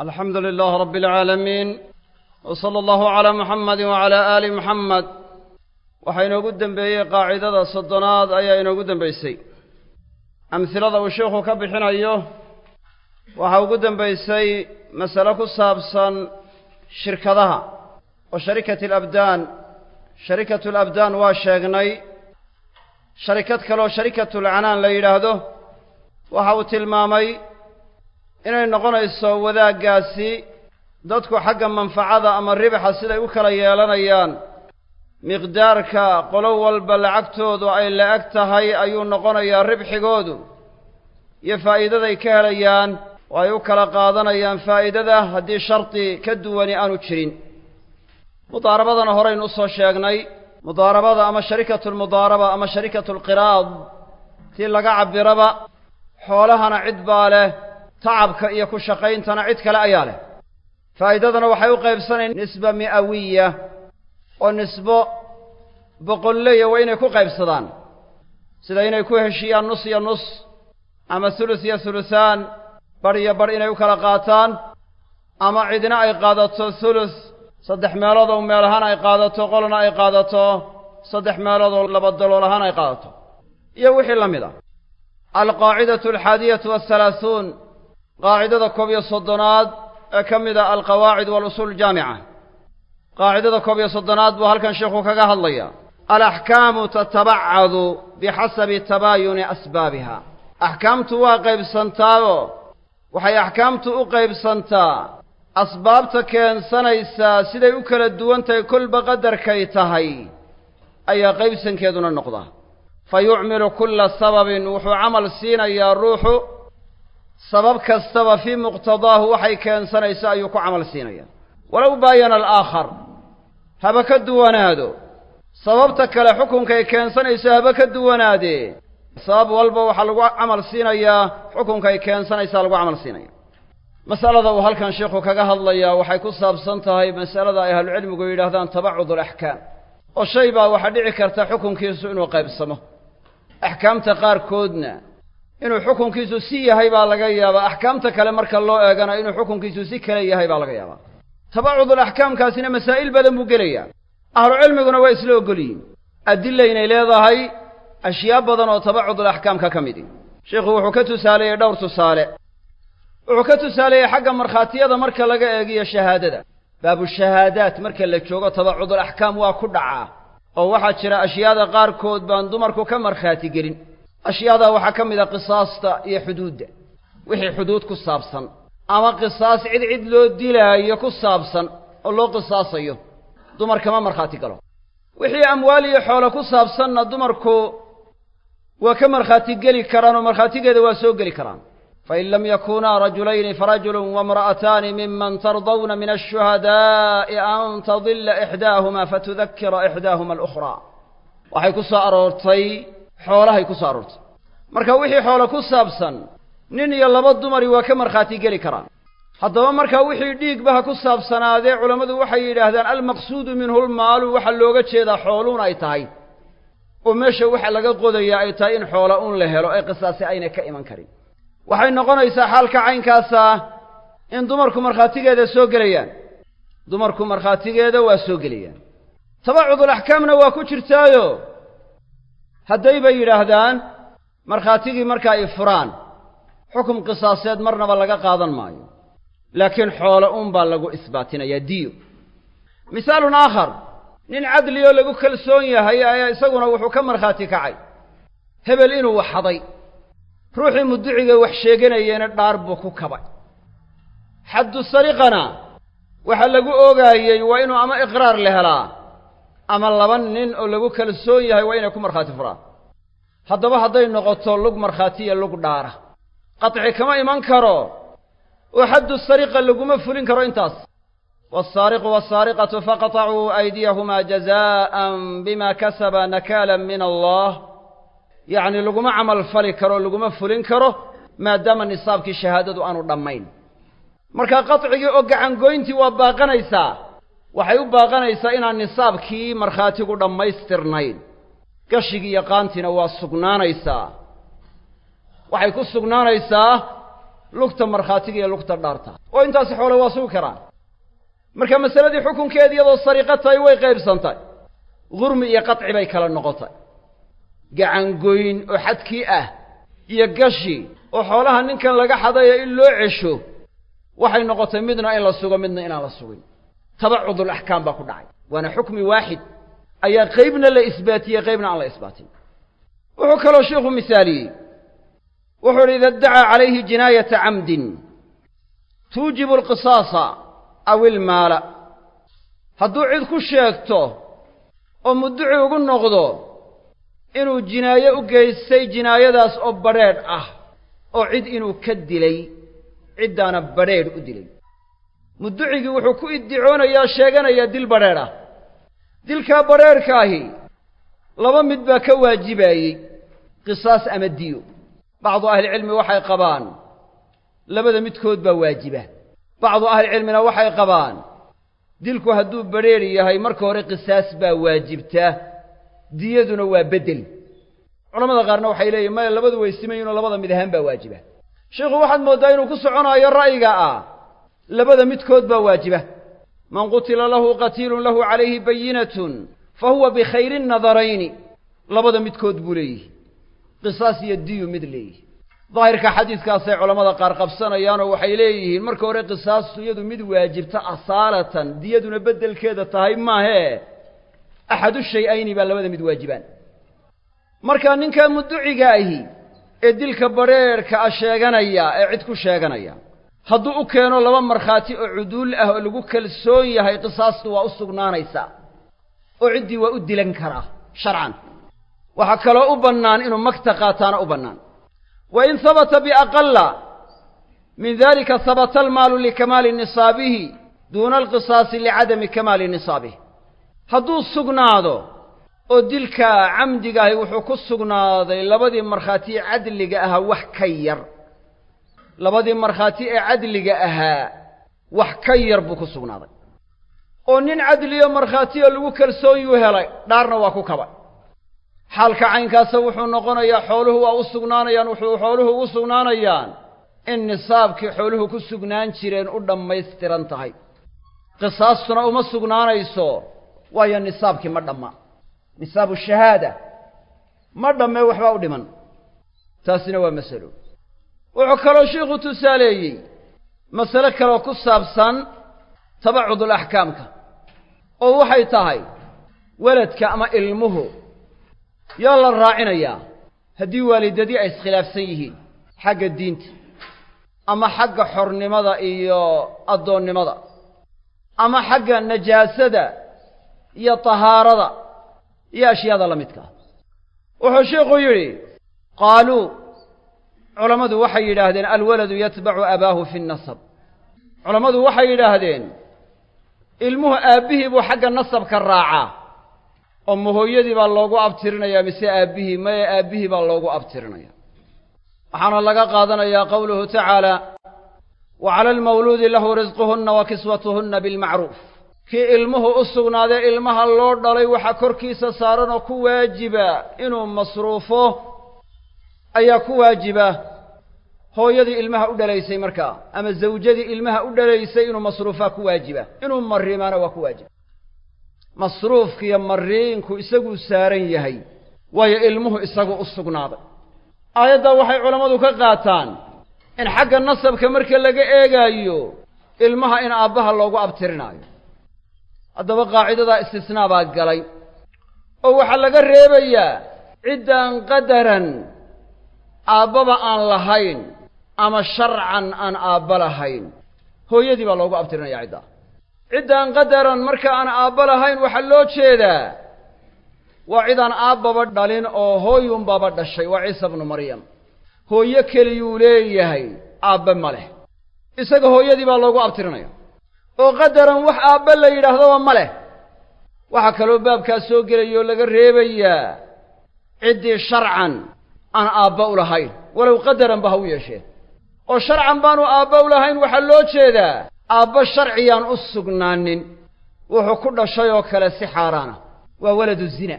alxamdu lilaah rabbi alcaalamiin w sala allahu calaa muxamadi wacalaa aali muxamed waxaa inoogu dembeeyey qaacidada soddonaad ayaa inoogu dembaysay amhilada uu sheikhu ka bixinayo waxaa ugu dembaysay masale ku saabsan shirkadaha oo sharikati alabdaan sharikatu alabdaan waa sheegnay sharikad kaleoo sharikatulcanaan la yidhaahdo waxa uu tilmaamay inay noqonayso wadaaggaasi dadku xagga manfacada ama ribaxa siday u kala yeelanayaan. Miqdaarka qolo walba lacagtoodu ay la-eg tahay ayuu noqonayaa ribxigoodu. Iyo faa'iidaday ka helayaan oo ay u kala qaadanayaan faa'iidada haddii shardi ka duwani aanu jirin. Mudaarabadana horaynu u soo sheegnay mudaarabada ama sharikatulmudaaraba ama sharikatulqiraad tii laga cabiraba xoolahana cid baa leh tacabka iyo ku shaqayntana cid kale ayaa leh. Faa'iidadana waxay u qaybsanayn nisba mi'awiya oo nisbo boqolleya waa inay ku qaybsadaan. Sida inay ku heshiiyaan nus iyo nus ama thuluth iyo thuluthaan bar iyo bar inay u kala qaataan ama cidina ay qaadato thuluth saddex meelood oo meel ahaan ay qaadato qolna ay qaadato saddex meelood oo laba dalool ahaan ay qaadato. Iyo wixii la mid ah. Alqaacidatu alxaadiyatu wahalaahuun qaacidada koob iyo soddonaad ee ka mid a alqawaacid waalusuul aljaamica qaacidada koob iyo soddonaad buu halkan sheikhu kaga hadlaya alaxkaamu tatabacadu bixasabi tabaayuni asbaabiha. Axkaamtu waa qaybsantaayo waxay axkaamtu u qaybsantaa asbaabta keensanaysaa siday u kala duwan tahay kolba qadarkay tahay ayaa qaybsankeeduna noqdaa fa yucmilu kulla sababin wuxuu camal siinayaa ruuxu sabab kastaba fii muqtadaahu waxay keensanayso ayuu ku camal siinaya. Walow baayana alaakhar haba ka duwanaado. Sababta kale xukunkay keensanayso haba ka duwanaadee sabab walba waxaa lagu camal siinayaa xukunkay keensanaysaa lagu camal siinaya. Masalada uu halkan sheikhu kaga hadlayaa waxay ku saabsan tahay masalada ay ahlucilmigu yidhaahdaan tabacud alaxkaam oo shay baa waxaa dhici karta xukunkiisu inuu qaybsamo. Axkaamta qaarkoodna inuu xukunkiisu si yahay baa laga yaabaa. Axkaamta kale marka loo eegana inuu xukunkiisu si kale yahay baa laga yaabaa. Tabacudulaxkaamkaasina masaa'il badan buu gelayaa. Ahlucilmiguna waa isla ogolyihin adilla inay leedahay ashyaa badan oo tabacudulaxkaamka ka midi sheikhu wuxuu ka tusaaleeyey dhowr tusaale. Wuxuu ka tusaaleeyey xagga markhaatiyada marka laga eegiyo shahaadada. Baabushahaadaat marka la joogo tabacudulaxkaam waa ku dhacaa. Oo waxaa jira ashyaada qaarkood baan dumarku ka markhaati gelin ashyaadaa waxaa ka mid a qisaasta iyo xuduudda. Wixii xuduud ku saabsan ama qisaas cid cid loo dilaayo ku saabsan oo loo qisaasayo dumar kama markhaati galo. Wixii amwaal iyo xoolo ku saabsanna dumarku waa ka markhaati geli karaan oo markhaatigeeda waa soo geli karaan. Fain lam yakunaa rajulayni farajulun waimra'ataani miman tardawna min ashuhadaa'i an tadilla ixdaahuma fatudakira ixdaahuma alukhraa. Waxay ku soo aroortay xoolahay ku soo aroortay marka wixii xoolo ku saabsan nin iyo laba dumari waa ka markhaati geli karaan. Haddaba markaa wixii dhiigba ha ku saabsanaadee culammadu waxay yidhaahdaan almaqsuudu minhu lmaalu waxaa looga jeedaa xooluun ay tahay. Oo meesha waxa laga qodayaa ay tahay in xoola un la helo ee qisaasi ayna ka iman karin. Waxay noqonaysaa xaalka caynkaasa in dumarku markhaatigeeda soo gelayaan. Dumarku markhaatigeeda waa soo gelayaan. Tabacudulaxkaamna waa ku jirtaayo hadday bay yidhaahdaan markhaatigii marka ay furaan. Xukum qisaaseed marnaba laga qaadan maayo. Laakiin xoolo un baa lagu isbaatinayaa diyo misaalun aakhar nin cadli oo lagu kalsoon yahay ayaa isaguna wuxuu ka markhaati kacay. Hebel inuu waxaday. Ruuxii muduciga wax sheeganayeyna dhaar buu ku kabay. Xaddu sariqana waxaa lagu oogaayey waa inuu ama iqraar la helaa ama laba nin oo lagu kalsoon yahay waa inay ku markhaati furaan. Haddaba hadday noqoto lug markhaatiya lug dhaara. Qaci kama iman karo. Oo xaddu sariqa laguma fulin karo intaas. Wasaariqu wasaariqatu faqatacuu aydiyahumaa jazaa'an bimaa kasaba nakaalan min allah. Yacni laguma camal fali karo laguma fulin karo maadaama nisaabkii shahaadadu aanu dhammayn. Marka qaطcigii oo gacangoyntii waa baaqanaysaa waxay u baaqanaysaa inaan nisaabkii markhaatigu dhammaystirnayn. Gashigii iyo qaantiina waa sugnaanaysaa. Waxay ku sugnaanaysaa lugta markhaatiga iyo lugta dhaarta. Oo intaasi xoole waa sugi karaan. Marka masaladii xukunkeeda iyadoo sariiqo tahay way qaybsantay gurmi iyo qaci bay kala noqotay. Gacangoyn oo xadkii ah iyo gashi oo xoolaha ninkan laga xadayo in loo cesho waxay noqotay midna in la sugo midna inaan la sugin tabacudul axkaam baa ku dhacay waana xukmi waaxid ayaa qaybna la isbaatiyey qaybna aan la isbaatin wuxuu kaloo sheikhu misaaliyey wuxuu idhi ida iddacaa calayhi jinaayata camdin tuujibu alqisaasa aw ilmaala hadduu cid ku sheegto oo mudduci ugu noqdo inuu jinaaye u geystay jinaayadaas oo badrheedh ah oo cid inuu ka dilay ciddaana badrheedh u dilay mudducigii wuxuu ku iddicoonayaa sheeganayaa dil badrheedh ah dilkaa badrheedhkaahi laba mid baa ka waajibaayey qisaas ama diyo. Bacdu ahlicilmi waxay qabaan labada midkood baa waajiba. Bacdu ahlicilmina waxay qabaan dilku hadduu badrheedh yahay marka hore qisaas baa waajibta diyaduna waa beddel culamada qaarna waxay leeyihiin maya labadu way simayinoo labada mid ahaan baa waajiba. Sheikhu waxaad mooddaa inuu ku soconaayo ra'yiga ah labada midkood baa waajiba. Man qutila lahu qatiilun lahu calayhi bayinatun fa huwa bikhayri nadarayni. Labada midkood buu leeyihi qisaas iyo diyu mid leeyihi daahirka xadiidkaasay culammada qaar qabsanayaanoo waxay leeyihiin marka hore qisaastu iyadu mid waajibta asaalatan diyaduna beddelkeeda tahay maahee axadu shay-ayni baa labada mid waajibaan. Markaa ninkaa mudduciga ahi ee dilka badrheerhka ah sheeganaya ee cid ku sheeganaya hadduu u keeno laba markhaati oo cuduul ah oo lagu kalsoon yahay qisaastu waa u sugnaanaysaa oo ciddii waa u dilan karaa sharcan. Waxaa kaloo u bannaan inuu magta qaataana u bannaan. Wa in habata biaqalla min dalika habata almaalu likamaali nisaabihi duuna alqisaasi licadami kamaali nisaabihi. Hadduu sugnaado oo dilka camdigaahi wuxuu ku sugnaaday labadii markhaati ee cadliga ahaa wax ka yar labadii markhaati ee cadliga ahaa wax ka yar buu ku sugnaaday. Oo nin cadliyo markhaatiyo lagu kalsoonyuu helay dhaarna waa ku kabay. Xaalka caynkaasa wuxuu noqonayaa xooluhu waa u sugnaanayaan wuxuu xooluhu ugu sugnaanayaan in nisaabkii xooluhu ku sugnaan jireen u dhammaystiran tahay. Qisaastuna uma sugnaanayso waayo nisaabkii ma dhamma. Nisaabu shahaada ma dhammee waxbaa u dhiman. Taasina waa masalo wuxuu kaloo sheikhu tusaaleeyey masale kaloo ku saabsan tabacudul axkaamka oo waxay tahay weladka ama ilmuhu. Yaa la raacinayaa haddii waalidadii ay iskhilaafsan yihiin xagga diinta ama xagga xornimada iyo addoonnimada ama xagga najaasada iyo tahaarada iyo ashyaada la midkaa wuxuu sheikhu yidhi qaaluu culammadu waxay yidhaahdeen alwaladu yatbacu abaahu fi nnasab culammadu waxay yidhaahdeen ilmuhu aabbihii buu xagga nasabka raacaa. Oo ma hooyadii baa loogu abtirinayaa mise aabbihii maye aabbihii baa loogu abtirinaya waxaana laga qaadanayaa qowluhu tacaala wa cala almawluudi lahu risquhunna wa kiswatuhunna bilmacruuf. Kii ilmuhu u sugnaadee ilmaha loo dhalay waxaa korkiisa saaran oo ku waajiba inuu masruufo ayaa ku waajiba hooyadii ilmaha u dhalaysay markaa ama zawjadii ilmaha u dhalaysay inuu masruufaa ku waajiba. Inuu mariimaana waa ku waajiba masruufkiiyo mariinku isaguu saaran yahay waayo ilmuhu isagu u sugnaaday. Aayaddaa waxay culammadu ka qaataan in xagga nasabka marka laga eegaayo ilmaha in aabbaha loogu abtirinaayo haddaba qaacidadaa istisnaa baa galay. Oo waxaa laga reebayaa ciddaan qadaran aabbaba aan lahayn ama sharcan aan aabba lahayn. Hooyadii baa loogu abtirinaya ciddaa ciddaan qadaran marka aan aabba lahayn waxaa loo jeedaa waa cidaan aabbaba dhalin oo hooyunbaba dhashay waa ciisa bnu maryam. Hooyo keliyuu leeyahay aabbe ma leh. Isaga hooyadii baa loogu abtirinaya oo qadaran wax aabbe la yidhaahdaba ma leh. Waxaa kaloo baabkaas soo gelaya oo laga reebayaa ciddii sharcan aan aabba u lahayn walow qadaranba ha u yeesheen. Oo sharcan baanu aabba u lahayn waxaa loo jeedaa aabba sharciyaan u sugnaanin. Wuxuu ku dhashay oo kale si xaaraana waa waladu zina.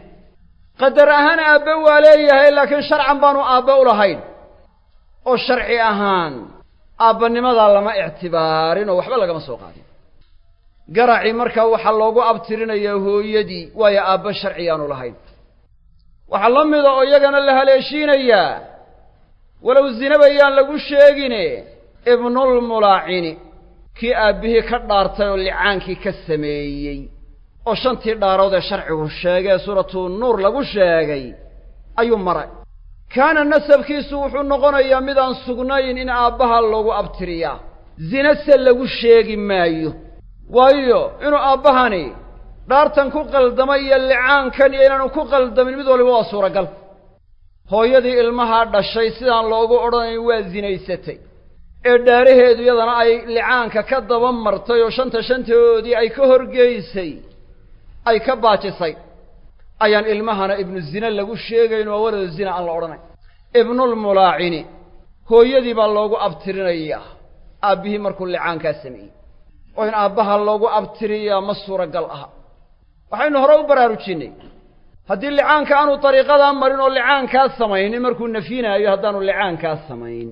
Qadar ahaan aabbe waa leeyahay laakiin sharcan baanu aabbe u lahayn. Oo sharci ahaan aabbanimadaa lama ictibaarin oo waxba lagama soo qaadin. Garacii markaa waxaa loogu abtirinayaa hooyadii waayo aabba sharci aanu lahayn waxaa la mida oo iyagana la haleeshiinayaa walow zinaba yaan lagu sheegine ibnulmulaacini kii aabbihii ka dhaartay oo licaankii ka sameeyey oo shantii dhaarood ee sharcigu sheegee suuratu nuur lagu sheegay ayuu maray. Kaana nasabkiisu wuxuu noqonayaa mid aan sugnayn in aabbaha loogu abtiriyaa. Zina se lagu sheegi maayo. Waayo inuu aabbahani dhaartan ku qaldamay iyo licaankan iyo inaanu ku qaldamin mid waliba waa suuragal. Hooyadii ilmahaa dhashay sidaan loogu odhanayn waa zinaysatay. Ee dhaaraheedu iyadana ay licaanka ka daba martay oo shanta shantadoodii ay ka horgeysay ay ka baajisay ayaan ilmahana ibnu zine lagu sheegayn oo walada zina aan la odhanayn. Ibnulmulaacini hooyadii baa loogu abtirinayaa aabbihii markuu licaankaa sameeyey. Oo in aabbaha loogu abtiriyaa ma suuragal aha waxaynu hore u baraarujinnay haddii licaanka aanu dariiqadaa marin oo licaankaa samaynin markuu nafyinaayo haddaanu licaankaa samayn.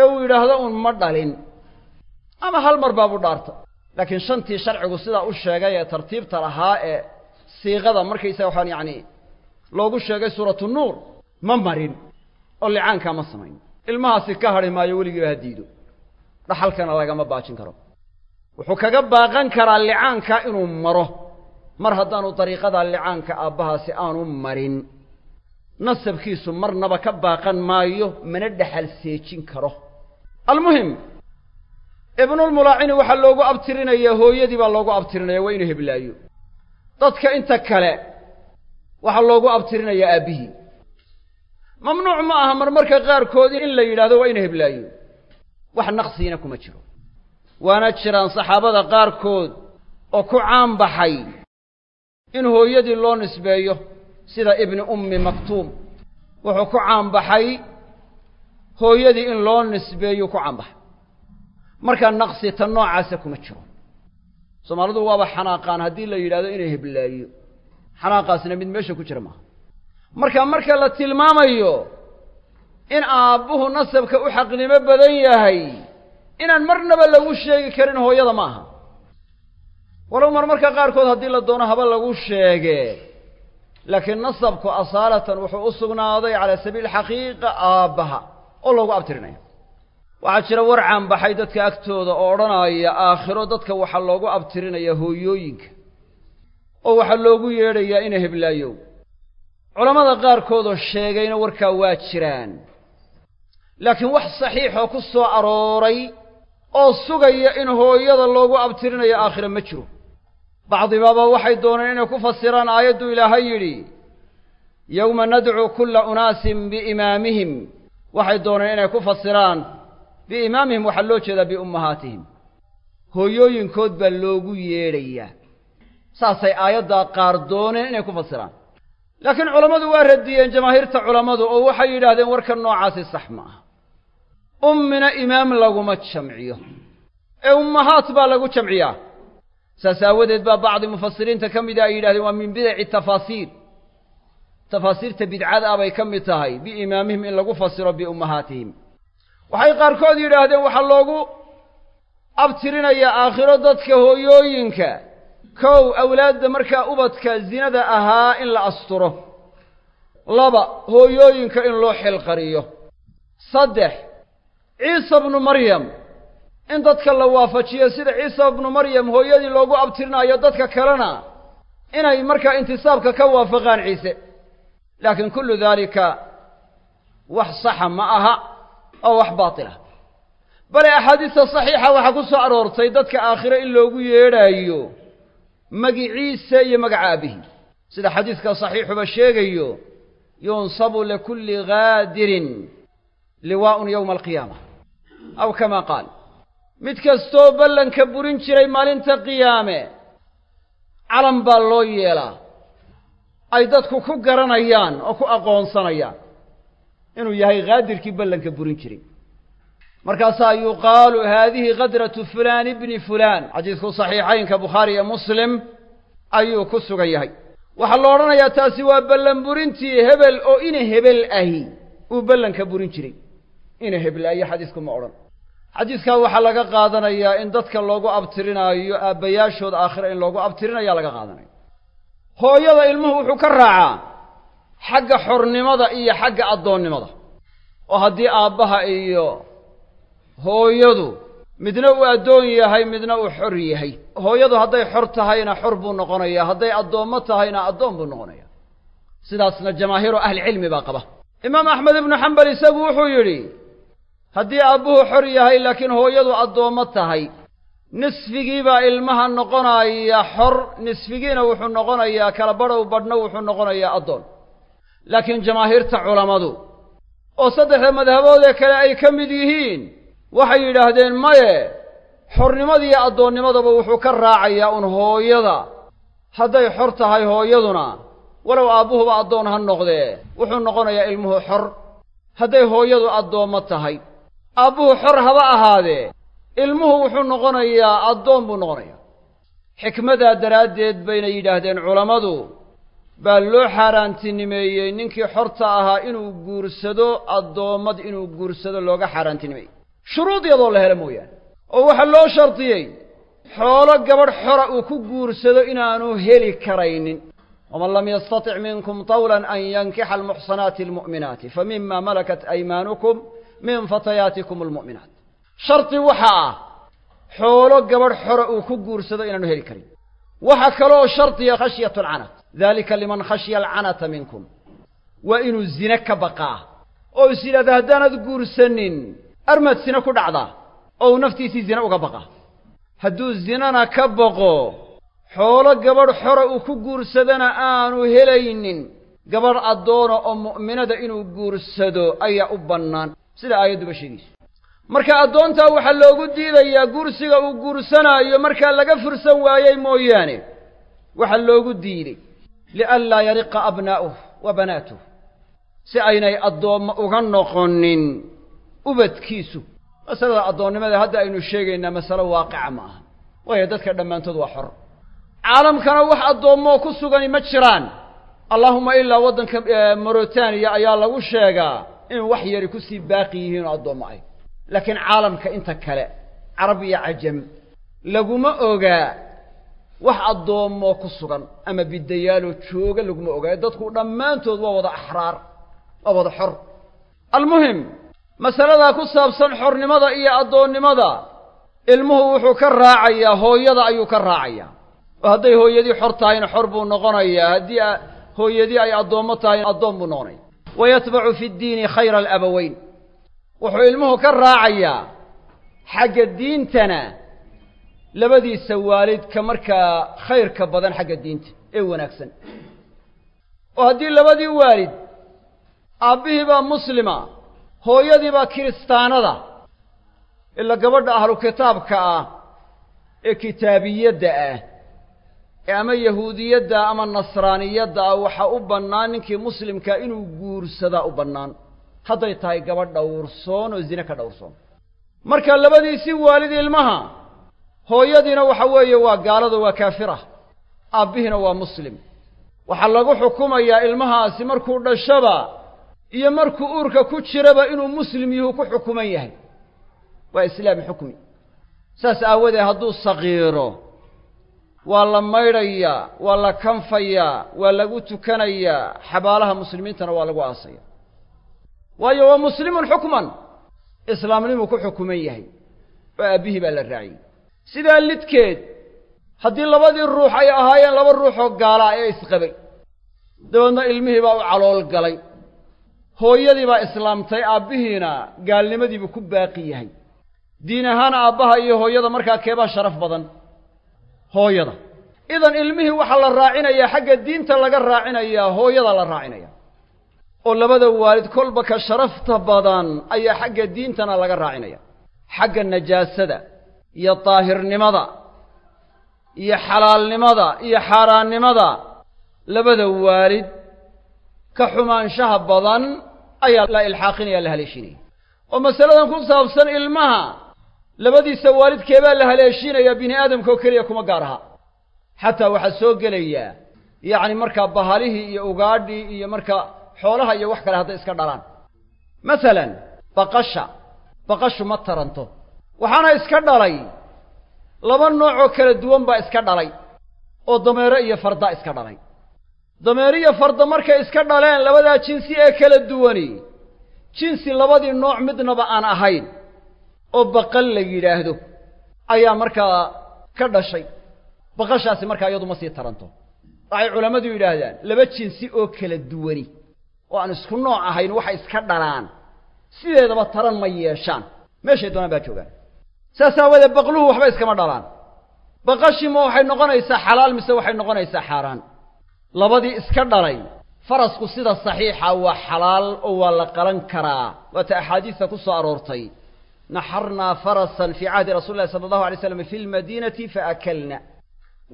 Ee uu yidhaahdo uun ma dhalin. Ama hal mar baabu dhaarta laakiin shantii sharcigu sidaa u sheegay ee tartiibta lahaa ee siiqada markaysaga waxaan yacni loogu sheegay suuratu nuur ma marin oo licaankaa ma samayn. Ilmahaasi ka hadhi maayo weligiiba ha diido. Dhaxalkana lagama baajin karo. Wuxuu kaga baaqan karaa licaankaa inuu maro mar haddaanu dariiqadaa licaanka aabbahaasi aanu marin nasabkiisu marnaba ka baaqan maayo mana dhexal seejin karo. Almuhim ibnulmulaacini waxaa loogu abtirinayaa hooyadii baa loogu abtirinaya waa inuu heblaayo. Dadka inta kale waxaa loogu abtirinayaa aabbihii. Mamnuuc ma aha marmarka qaarkood in la yidhahdo waa inuu heblaayo. Wax naqsiina kuma jiro. Waana jiraan saxaabada qaarkood oo ku caanbaxay in hooyadii loo nisbeeyo sida ibni ummi maktuum. Wuxuu ku caanbaxay hooyadii in loo nisbeeyo ku caanbaxay. Markaa naqsi tan noocaasa kuma jiro. Soomaalidu waaba xanaaqaan haddii la yidhahdo inay heblaayo. Xanaaqaasna mid meesha ku jira maaha. Marka marka la tilmaamayo in aabbuhu nasabka u xaqnimo badan yahay inaan marnaba lagu sheegi karin hooyada ma aha walow marmarka qaarkood haddii la doono haba lagu sheege laakiin nasabku asaalatan wuxuu u sugnaaday calaa sabiili xaqiiqa aabbaha oo loogu abtirinaya waxaa jira war caanbaxay dadka agtooda oo odhanaya aakhiro dadka waxaa loogu abtirinaya hooyooyinka oo waxaa loogu yeedhayaa ina heblaayow. Culammada qaarkoodoo sheegayna warkaa waa jiraan. Laakiin wax saxiixoo ku soo arooray oo sugaya in hooyada loogu abtirinayo aakhira ma jiro bacdibaaba waxay dooneen inay ku fasiraan aayaddu ilaahay yidhi yowma nadcuu kulla unaasin biimaamihim waxay dooneen inay ku fasiraan biimaamihim waxaa loo jeedaa biummahaatihim hooyooyinkood baa loogu yeedhayaa saasay aayaddaa qaar dooneen inay ku fasiraan laakiin culammadu waa radiyeen jamaahiirta culammadu oo waxay yidhaahdeen warka noocaasi sax ma aha ummina imaam laguma jamciyo ee ummahaat baa lagu jamciyaa saas aawadeed baa bacdi mufasiriinta ka mida ay yidhahdeen waa min bidaci tafaasiir tafaasiirta bidcada ah bay ka mid tahay biimaamihim in lagu fasiro biummahaatihim waxay qaarkood yidhaahdeen waxaa loogu abtirinayaa aakhiro dadka hooyooyinka. Kow awlaadda markaa ubadka zinada ahaa in la asturo. Laba hooyooyinka in loo xilqariyo. Saddex ciisa bnu maryam in dadka la waafajiyo sida ciisa bnu maryam hooyadii loogu abtirinayo dadka kalena inay markaa intisaabka ka waafaqaan ciise. Laakiin kullu daalika wax saxa ma aha oo wax baatilah bale axaadiista saxiixa waxaa ku soo aroortay dadka aakhire in loogu yeedhaayo magiciisa iyo magaca aabihi sida xadiiska saxiixuba sheegayo yunsabu likulli gaadirin liwaa'un yowma alqiyaama aw kama qaal mid kastoo ballanka burin jiray maalinta qiyaame calan baa loo yeelaa. Ay dadku ku garanayaan oo ku aqoonsanayaan inuu yahay gaadirkii ballanka burin jiray. Markaasaa yuqaalu haadihi kadratu fulaan ibni fulaan. Xadiidku saxiixaynka bukhaari iyo muslim ayuu ku sugan yahay. Waxaa la odhanayaa taasi waa ballan burintii hebel oo ina hebel ahi. Uu ballanka burin jiray. Ina heblaayo xadiisku ma odhan xadiidkaa waxaa laga qaadanayaa in dadka loogu abtirinaayo aabbayaashooda aakhira in loogu abtirinayaa laga qaadanaya. Hooyada ilmuhu wuxuu ka raacaa xagga xornimada iyo xagga addoonnimada. Oo haddii aabbaha iyo hooyadu midna uu addoon yahay midna uu xor yahay. Hooyadu hadday xor tahayna xor buu noqonayaa hadday addoommo tahayna addoon buu noqonayaa. Sidaasna jamaahiiru ahlicilmi baa qaba. Imaam axmed ibnu xambal isagu wuxuu yidhi haddii aabbuhu xor yahay laakiin hooyadu addoommo tahay. Nisfigiibaa ilmaha noqonaya xor nisfigiina wuxuu noqonayaa kala badhow badhna wuxuu noqonayaa addoon. Laakiin jamaahiirta culammadu oo saddexda madhaboodee kale ay ka mid yihiin waxay yidhaahdeen maye xornimadiiyo addoonnimadaba wuxuu ka raacayaa un hooyada. Hadday xor tahay hooyaduna walow aabbuhuba addoon ha noqdee. Wuxuu noqonayaa ilmuhu xor. Hadday hooyadu addoommo tahay aabbuhu xor haba ahaadee ilmuhu wuxuu noqonayaa addoon buu noqonayaa. Xikmadaa daraaddeed bayna yidhaahdeen culammadu baa loo xaaraantinimeeyey ninkii xorta ahaa inuu guursado addoommad inuu guursado looga xaaraantinimeeyey shuruud iyadoo la helo mooyaane. Oo waxaa loo shardiyey xoolo gabadh xora uu ku guursado inaanu heli karaynin. Waman lam yastatic minkum tawlan an yankixa almuxsanaati almu'minaati fa mima malakat aymaanukum min fatayaatikum almu'minaat. Shardi waxa ah xoolo gabadh xora uu ku guursado inaanu heli karin. Waxaa kaloo shardiya khashyatu alcanat dalika liman khashya alcanata minkum. Waa inuu zine ka baqaa. Oo is yidhahda haddaanad guursanin armaad zine ku dhacdaa oo uu naftiisii zine uga baqa hadduu zinana ka baqo xoolo gabadh xora uu ku guursadana aanu helaynin. Gabadh addoona oo mu'minada inuu guursado ayaa u bannaan sida aayadduba sheegayso. Marka addoontaa waxaa loogu diidayaa guursiga uu guursanaayo markaa laga fursan waayey mooyaane waxaa loogu diiday. Lianlaa yariqa abnaa'uh wa banaatuh. Si aynay addoommo uga noqonin ubadkiisu. Masalada addoonnimada hadda aynu sheegaynaa masalo waaqica ma aha. Waayo dadka dhammaantood waa xor. Caalamkana wax addoommoo ku sugani ma jiraan. Allaahuma ilaa waddanka morotaniya ayaa lagu sheegaa in wax yari ku sii baaqi yihiin oo addoommo ay. Laakiin caalamka inta kale carab iyo cajam laguma ogaa wax addoommoo ku sugan ama bidayaaloo jooga laguma ogaa. Dadku dhammaantood waa wada axraar waa wada xor. Almuhim masaladaa ku saabsan xornimada iyo addoonnimada ilmuhu wuxuu ka raacayaa hooyada ayuu ka raacayaa. Oo hadday hooyadii xor tahayna xor buu noqonayaa. Haddii hooyadii ay addoommo tahayna addoon buu noqonaya wa yatbacu fi ddiini khayra alabaweyn wuxuu ilmuhu ka raacayaa xagga diintana labadiisa waalidka markaa khayrka badan xagga diinta ee wanaagsan oo haddii labadii waalid aabbihii baa muslima hooyadii baa kiristaanada ila gabadha ahlu kitaabka ah ee kitaabiyadda ah ama yahuudiyadda ama nasraaniyadda ah waxaa u bannaan ninkii muslimkaa inuu guursadaa u bannaan. Hadday tahay gabadh dhowrsoon oo zine ka dhowrsoon. Marka labadiisii waalid ilmaha hooyadiina waxa weeye waa gaalada waa kaafira aabbihiina waa muslim. Waxaa lagu xukumayaa ilmahaasi markuu dhashaba iyo markuu uurka ku jiraba inuu muslim yuhu ku xukuman yahay. Waa islaam xukmi saas aawadeed hadduu saqiiro waa la maydhayaa waa la kanfayaa waa lagu tukanayaa xabaalaha muslimiintana waa lagu aasaya. Waayo waa muslimun xukman. Islaamnimuu ku xukuman yahay. Oo aabbihii baa la raaciyey. Sidaa lidkeed haddii labadii ruux ay ahaayeen laba ruuxoo gaalaa ee isqabay dabeedna ilmihii baa u calool galay. Hooyadii baa islaamtay aabbihiina gaalnimadiibuu ku baaqi yahay. Diin ahaan aabbaha iyo hooyada markaa keebaa sharaf badan hooyada. Idan ilmihii waxaa la raacinayaa xagga diinta laga raacinayaa hooyada la raacinaya. Oo labada waalid kolba ka sharafta badan ayaa xagga diintana laga raacinaya. Xagga najaasada iyo daahirnimada iyo xalaalnimada iyo xaaraannimada labada waalid ka xumaanshaha badan ayaa la ilxaaqinaya la haleeshinaya oo masaladan ku saabsan ilmaha labadiisa waalidkeebaa la haleeshiinayaa bini aadamka oo keliya kuma gaar aha. Xataa waxaa soo gelayaa yacni markaa bahalihii iyo ugaadhii iyo markaa xoolaha iyo wax kale hadday iska dhalaan. Masalan baqasha. Baqashu ma taranto. Waxaana iska dhalay laba nooc oo kala duwan baa iska dhalay oo dameero iyo farda iska dhalay. Dameero iyo farda markay iska dhaleen labadaa jinsi ee kala duwani. Jinsi labadii nooc midnaba aan ahayn oo baqal la yidhaahdo ayaa markaa ka dhashay. Baqashaasi markaa iyadu ma sii taranto. Waxay culammadu yidhaahdaan laba jinsi oo kala duwani. Oo aan isku nooc ahayn waxay iska dhalaan. Sideedaba taran ma yeeshaan. Meeshay doonaan baa joogaan. Saas aawadeed baqluhu waxba iskama dhalaan. Baqashii ma waxay noqonaysaa xalaal mise waxay noqonaysaa xaaraan? Labadii iska dhalay. Farasku sida saxiixa waa xalaal oo waa la qalan karaa. Waata axaadiista ku soo aroortay naxarnaa farasan fii cahdi rasuli llahi sala allahu alay slam fi lmadiinati faakalna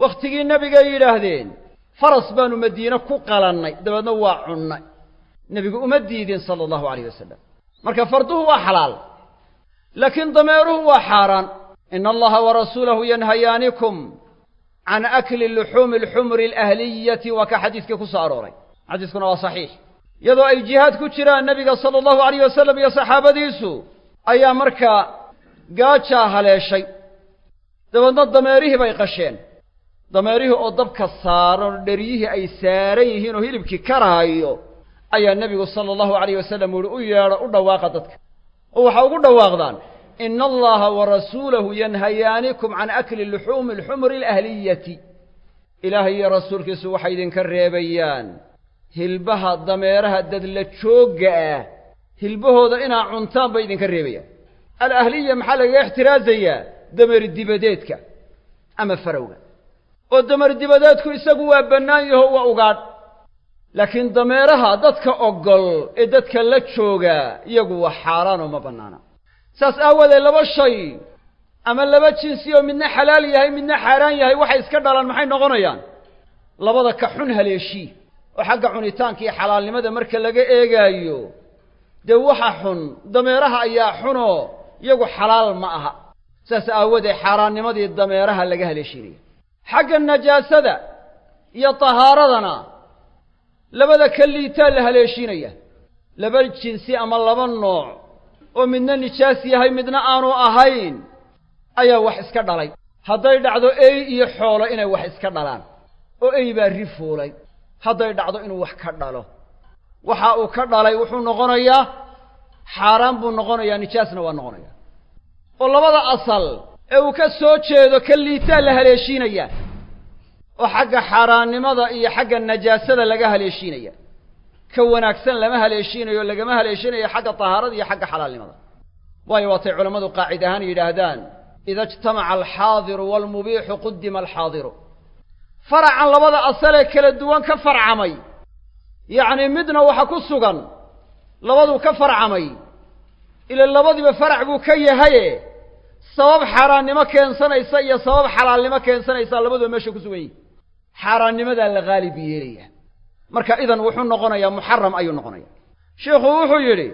wakhtigii nebigay yidhaahdeen faras baanu madiine ku qalannay dabeedna waa cunnay nebigu uma diidin sala allahu alayh wasalam marka farduhu waa xalaal laakiin dameeruhu waa xaaraan ina allaha warasuulahu yanhayaanikum can akli luxuumi alxumri alahliyati waa ka xadiiskii ku soo arooray xadiiskuna waa saxiix iyadoo ay jihaad ku jiraan nebiga sala allahu alayh wasalam iyo saxaabadiisu ayaa markaa gaajaa haleeshay. Dabeedna dameerihii bay qasheen. Dameerihii oo dabka saaran oo dheryihii ay saaran yihiin oo hilibkii karaayo ayaa nebigu sala allahu alayh wasalam uhi u yeedho u dhawaaqa dadka. Oo waxaa ugu dhawaaqdaan ina allaha warasuulahu yanhayaanikum can akli luxuumi alxumri alahliyati. Ilaahay iyo rasuulkiisu waxay idinka reebayaan. Hilbaha dameeraha dadla joogga ah hilbahooda inaa cuntaan bay idinka reebayaan alahliya maxaa lagaga ixtiraasayaa dameer dibadeedka ama farowga. Oo dameer dibadeedku isagu waa bannaan yaho waa ugaadh. Laakiin dameeraha dadka oggol ee dadka la jooga iyagu waa xaaraan oo ma bannaana. Saas aawadeed laba shay ama laba jinsi oo midna xalaal yahay midna xaaraan yahay waxay iska dhalaan maxay noqonayaan? Labada ka xun haleeshii oo xagga cunitaanka iyo xalaalnimada marka laga eegaayo dee waxa xun dameeraha ayaa xunoo iyagu xalaal ma aha. Saas aawadeed xaaraannimadii dameeraha laga haleeshiinaya xagga najaasada iyo tahaaradana labada ka liitaa la haleeshiinaya. Laba jinsi ama laba nooc oo midna nijaas yahay midna aanu ahayn ayaa wax iska dhalay. Hadday dhacdo ey iyo xoolo inay wax iska dhalaan. Oo ey baa ri fuulay. Hadday dhacdo inuu wax ka dhalo waxa uu ka dhalay wuxuu noqonayaa xaaraan buu noqonayaa nijaasna waa noqonayaa oo labada asal ee uu ka soo jeedo ka liitaa la haleeshiinayaa oo xagga xaaraannimada iyo xagga najaasada laga haleeshiinaya. Ka wanaagsan lama haleeshiinayo lagama haleeshinayo xagga tahaarada iyo xagga xalaalnimada. Waayo waatay culammadu qaacid ahaan yidhaahdaan ida ijtamaca alxaadiru waalmubiixu qudima alxaadiru. Faracan labada asalee kala duwan ka farcamay yacni midna waxa ku sugan labaduu ka farcamay ila labadiiba farac buu ka yahaye. Sabab xaaraannimo keensanaysa iyo sabab xalaalnimo keensanaysa labaduba meesha ku sugan yihiin xaaraannimadaa la haalib yeelaya marka idan wuxuu noqonayaa muxaram ayuu noqonaya sheikhu wuxuu yidhi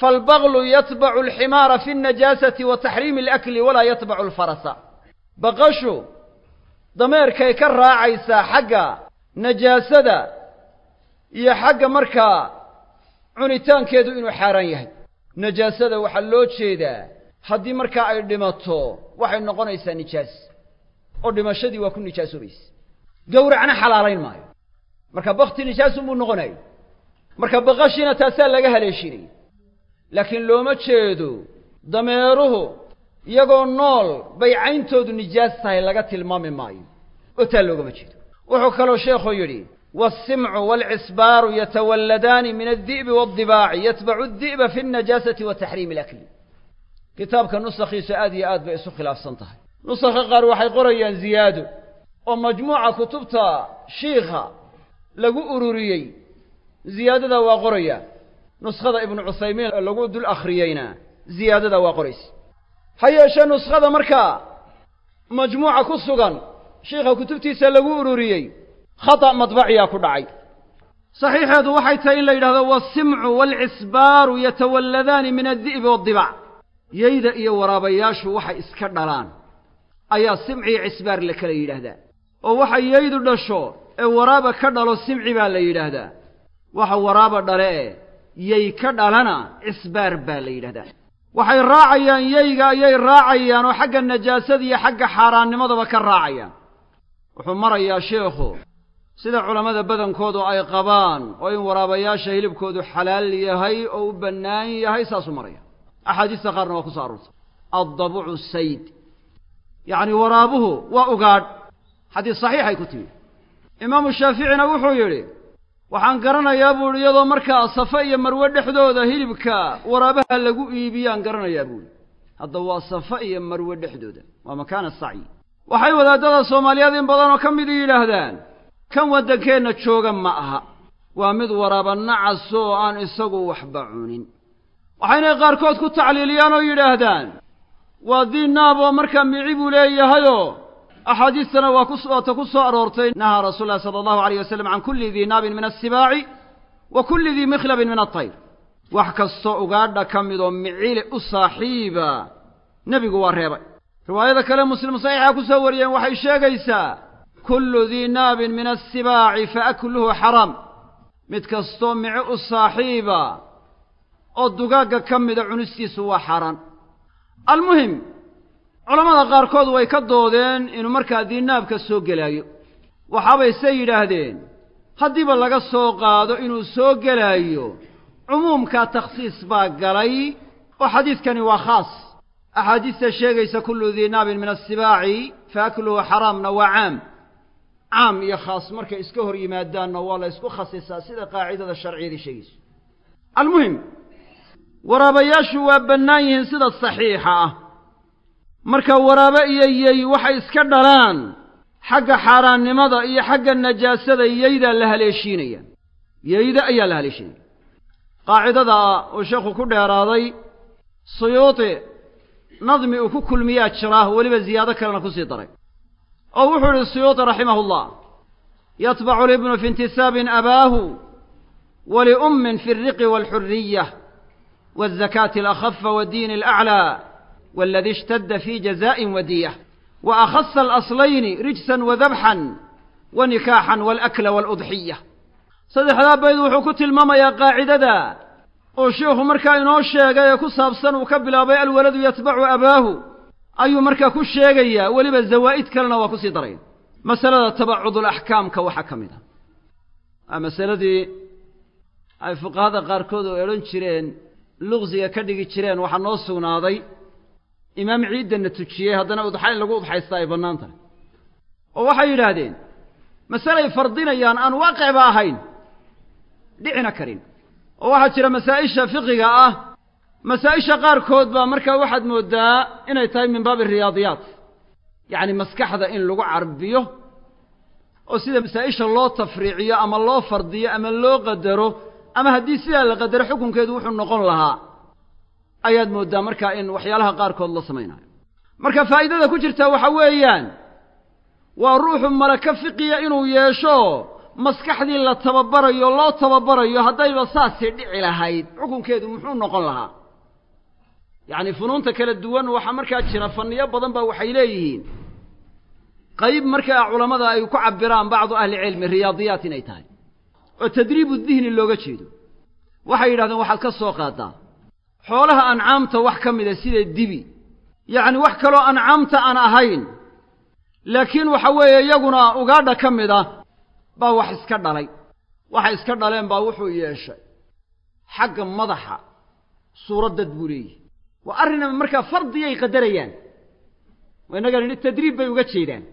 faalbaglu yatbacu alximaara fi alnajaasati wa taxriimi alakli walaa yatbacu alfarasa. Baqashu dameerkay ka raacaysaa xagga najaasada iyo xagga markaa cunitaankeedu inuu xaaraan yahay. Najaasada waxaa loo jeedaa haddii markaa ay dhimato waxay noqonaysaa nijaas oo dhimashadii waa ku nijaasobaysa gawracna xalaalayn maayo. Marka bakti nijaasun buu noqonayo marka baqashiina taasaa laga haleeshinaya laakiin looma jeedo dameeruhu iyagoo nool bay cayntoodu nijaas tahay laga tilmaami maayo. Oo taa loogama jeedo. Wuxuu kaloo sheekhu yidhi والسمع والعسبار يتولدان من الذئب والضباع يتبع الذئب في النجاسة وتحريم الأكل كتابك نسخي سآدي آد بإسو خلاف سنتها نسخ قار وحي قريا زياد ومجموعة كتبتا شيخة لقو أروريي زيادة وقريا نسخة ابن عثيمين لقو دول أخريين زيادة وقريس هيا شا نسخة مركا مجموعة كسوغان شيخة كتبتي سلقو أروريي khata madbaciyaa ku dhacay. Saxiixeedu waxay tahay in la yidhahdo waasimcu waalcisbaaru yatawalladaani min addi'bi waadibac yeyda iyo waraabayaashu waxay iska dhalaan. Ayaa simci iyo cisbaar la kala yidhaahdaa. Oo waxa yeydu dhasho ee waraaba ka dhalo simci baa la yidhaahdaa. Waxa waraaba dhale ee yey ka dhalana cisbaar baa la yidhahdaa waxay raacayaan yeyga ayay raacayaan oo xagga najaasada iyo xagga xaaraannimadaba ka raacayaan. Wuxuu marayaa sheekhu sida culammada badankoodu ay qabaan oo in waraabayaasha hilibkoodu xalaal yahay oo u bannaan yahay saasuu maraya. Axaadiista qaarna waa ku soo aroortay addabucu sayd. Yacni waraabuhu waa ugaadh. Xadiis saxiixay ku timi. Imaamu shaaficina wuxuu yidhi waxaan garanayaa buuhi iyadoo markaa safe iyo marwe dhexdooda hilibka waraabaha lagu iibiyaan garanayaa buuhi hadda waa safe iyo marwe dhexdooda. Waa makaana sacyi. Waxay wadaadada soomaaliyeed in badanoo ka midi yidhaahdaan kan waddankeenna jooga ma aha. Waa mid waraaba nacas oo aan isagu waxba cunin. Waxaynay qaarkood ku tacliiliyaan oo yidhaahdaan waa diinaab oo markaa mici buu leeyahayoo? Axaadiistana waa ku waata ku soo aroortay nahaa rasuul llahi sala allahu alayh wasalam can kulli dii naabin min assibaaci wa kulli dii mikhlabin min altayr wax kastoo ugaadha ka midoo micile u saaxiiba nebigu waa reebay. Riwaayada kale muslim saxiixa ku soo wariyeen waxay sheegaysaa kullu dii naabin min assibaaci fa akluhu xaraam. Mid kastoo mici u saaxiiba oo dugaagga ka mida cunistiisu waa xaaraan almuhim culammada qaarkood way ka doodeen inuu markaa diinaabka soo gelaayo. Waxaabay se yidhaahdeen haddiiba laga soo qaado inuu soo gelaayo cumuumkaa takhsiis baa galay oo xadiidkani waa khaas. Axaadiista sheegaysa kullu dii naabin min assibaaci fa akluhu xaraamna waa caam caam iyo khaas markay iska hor yimaadaanna waa la ysku khasisaa sida qaacidada sharciyadii sheegayso almuhim waraabayaashu waa bannaan yihiin sida saxiixa ah. Marka waraabe iyo yey waxay iska dhalaan xagga xaaraannimada iyo xagga najaasada yeydaa la haleeshiinaya yeyda ayaa la haleeshiinaya. Qaacidada uu sheekhu ku dheeraaday suyuuti nadmi uu ku kulmiyaa jiraa weliba ziyaado kalena ku sii daray oo wuxuu idhi suyuuti raximahu llah yatbacu libnu fi intisaabin abaahu waliummin fi alriqi waalxuriyah والزكاة الأخف والدين الأعلى والذي اشتد في جزاء ودية وأخص الأصلين رجسا وذبحا ونكاحا والأكل والأضحية saddexdaa bayd wuxuu ku tilmaamayaa qaacidada oo sheikhu markaa inoo sheegay ee ku saabsan uu ka bilaabay alwaladu yatbacu abaahu ayuu markaa ku sheegayaa weliba zawaa'id kalena waa ku sii daraya masalada tabacudul axkaamka waxaa ka mid ah. Waa masaladii ay fuqahada qaarkood oo odhan jireen luqsiga ka dhigi jireen waxaa noo sugnaaday. Imaam ciiddanna tujiyey haddana udxa in lagu udxaystaa ay bannaan tahay. Oo waxay yidhaahdeen masalay fardinayaan aan waaqicba ahayn dhicina karin. Oo waxaa jira masaa'isha fiqiga ah masaa'isha qaarkood baa markaa waxaad mooddaa inay tahay min baabi riyaadiyaat. Yacni maskaxda in lagu carbiyo oo sida masaa'isha loo tafriiciyo ama loo fardiyo ama loo qadaro ama haddii sidaa la qadaro xukunkeedu wuxuu noqon lahaa ayaad mooddaa markaa in waxyaalaha qaarkood la samaynayo. Marka faa'idada ku jirta waxa weeyaan waa ruuxu malaka fiqiya inuu yeesho maskaxdii la tababarayo loo tababarayo haddayba saasii dhici lahayd xukunkeedu muxuu noqon lahaa yacni funuunta kala duwan waxaa markaa jira fanniyo badan baa waxay leeyihiin. Qayb markaa culammada ay ku cabiraan bacdu ahlicilmi riyaadiyaat inay tahay. Oo tadriibu dihni looga jeedo. Waxay yidhahdeen waxaad ka soo qaadaa. Xoolaha ancaamta wax ka mida sida dibi. Yacni wax kaloo ancaamta aan ahayn. Laakiin waxa weeye iyaguna ugaadha ka mid ah baa wax iska dhalay. Waxay iska dhaleen baa wuxuu yeeshay. Xagga madaxa suuraddad buu leeyahy waa arrinna markaa fardiyay qadarayaan. Waa innaga nidhi tadriib bay uga jeedaan.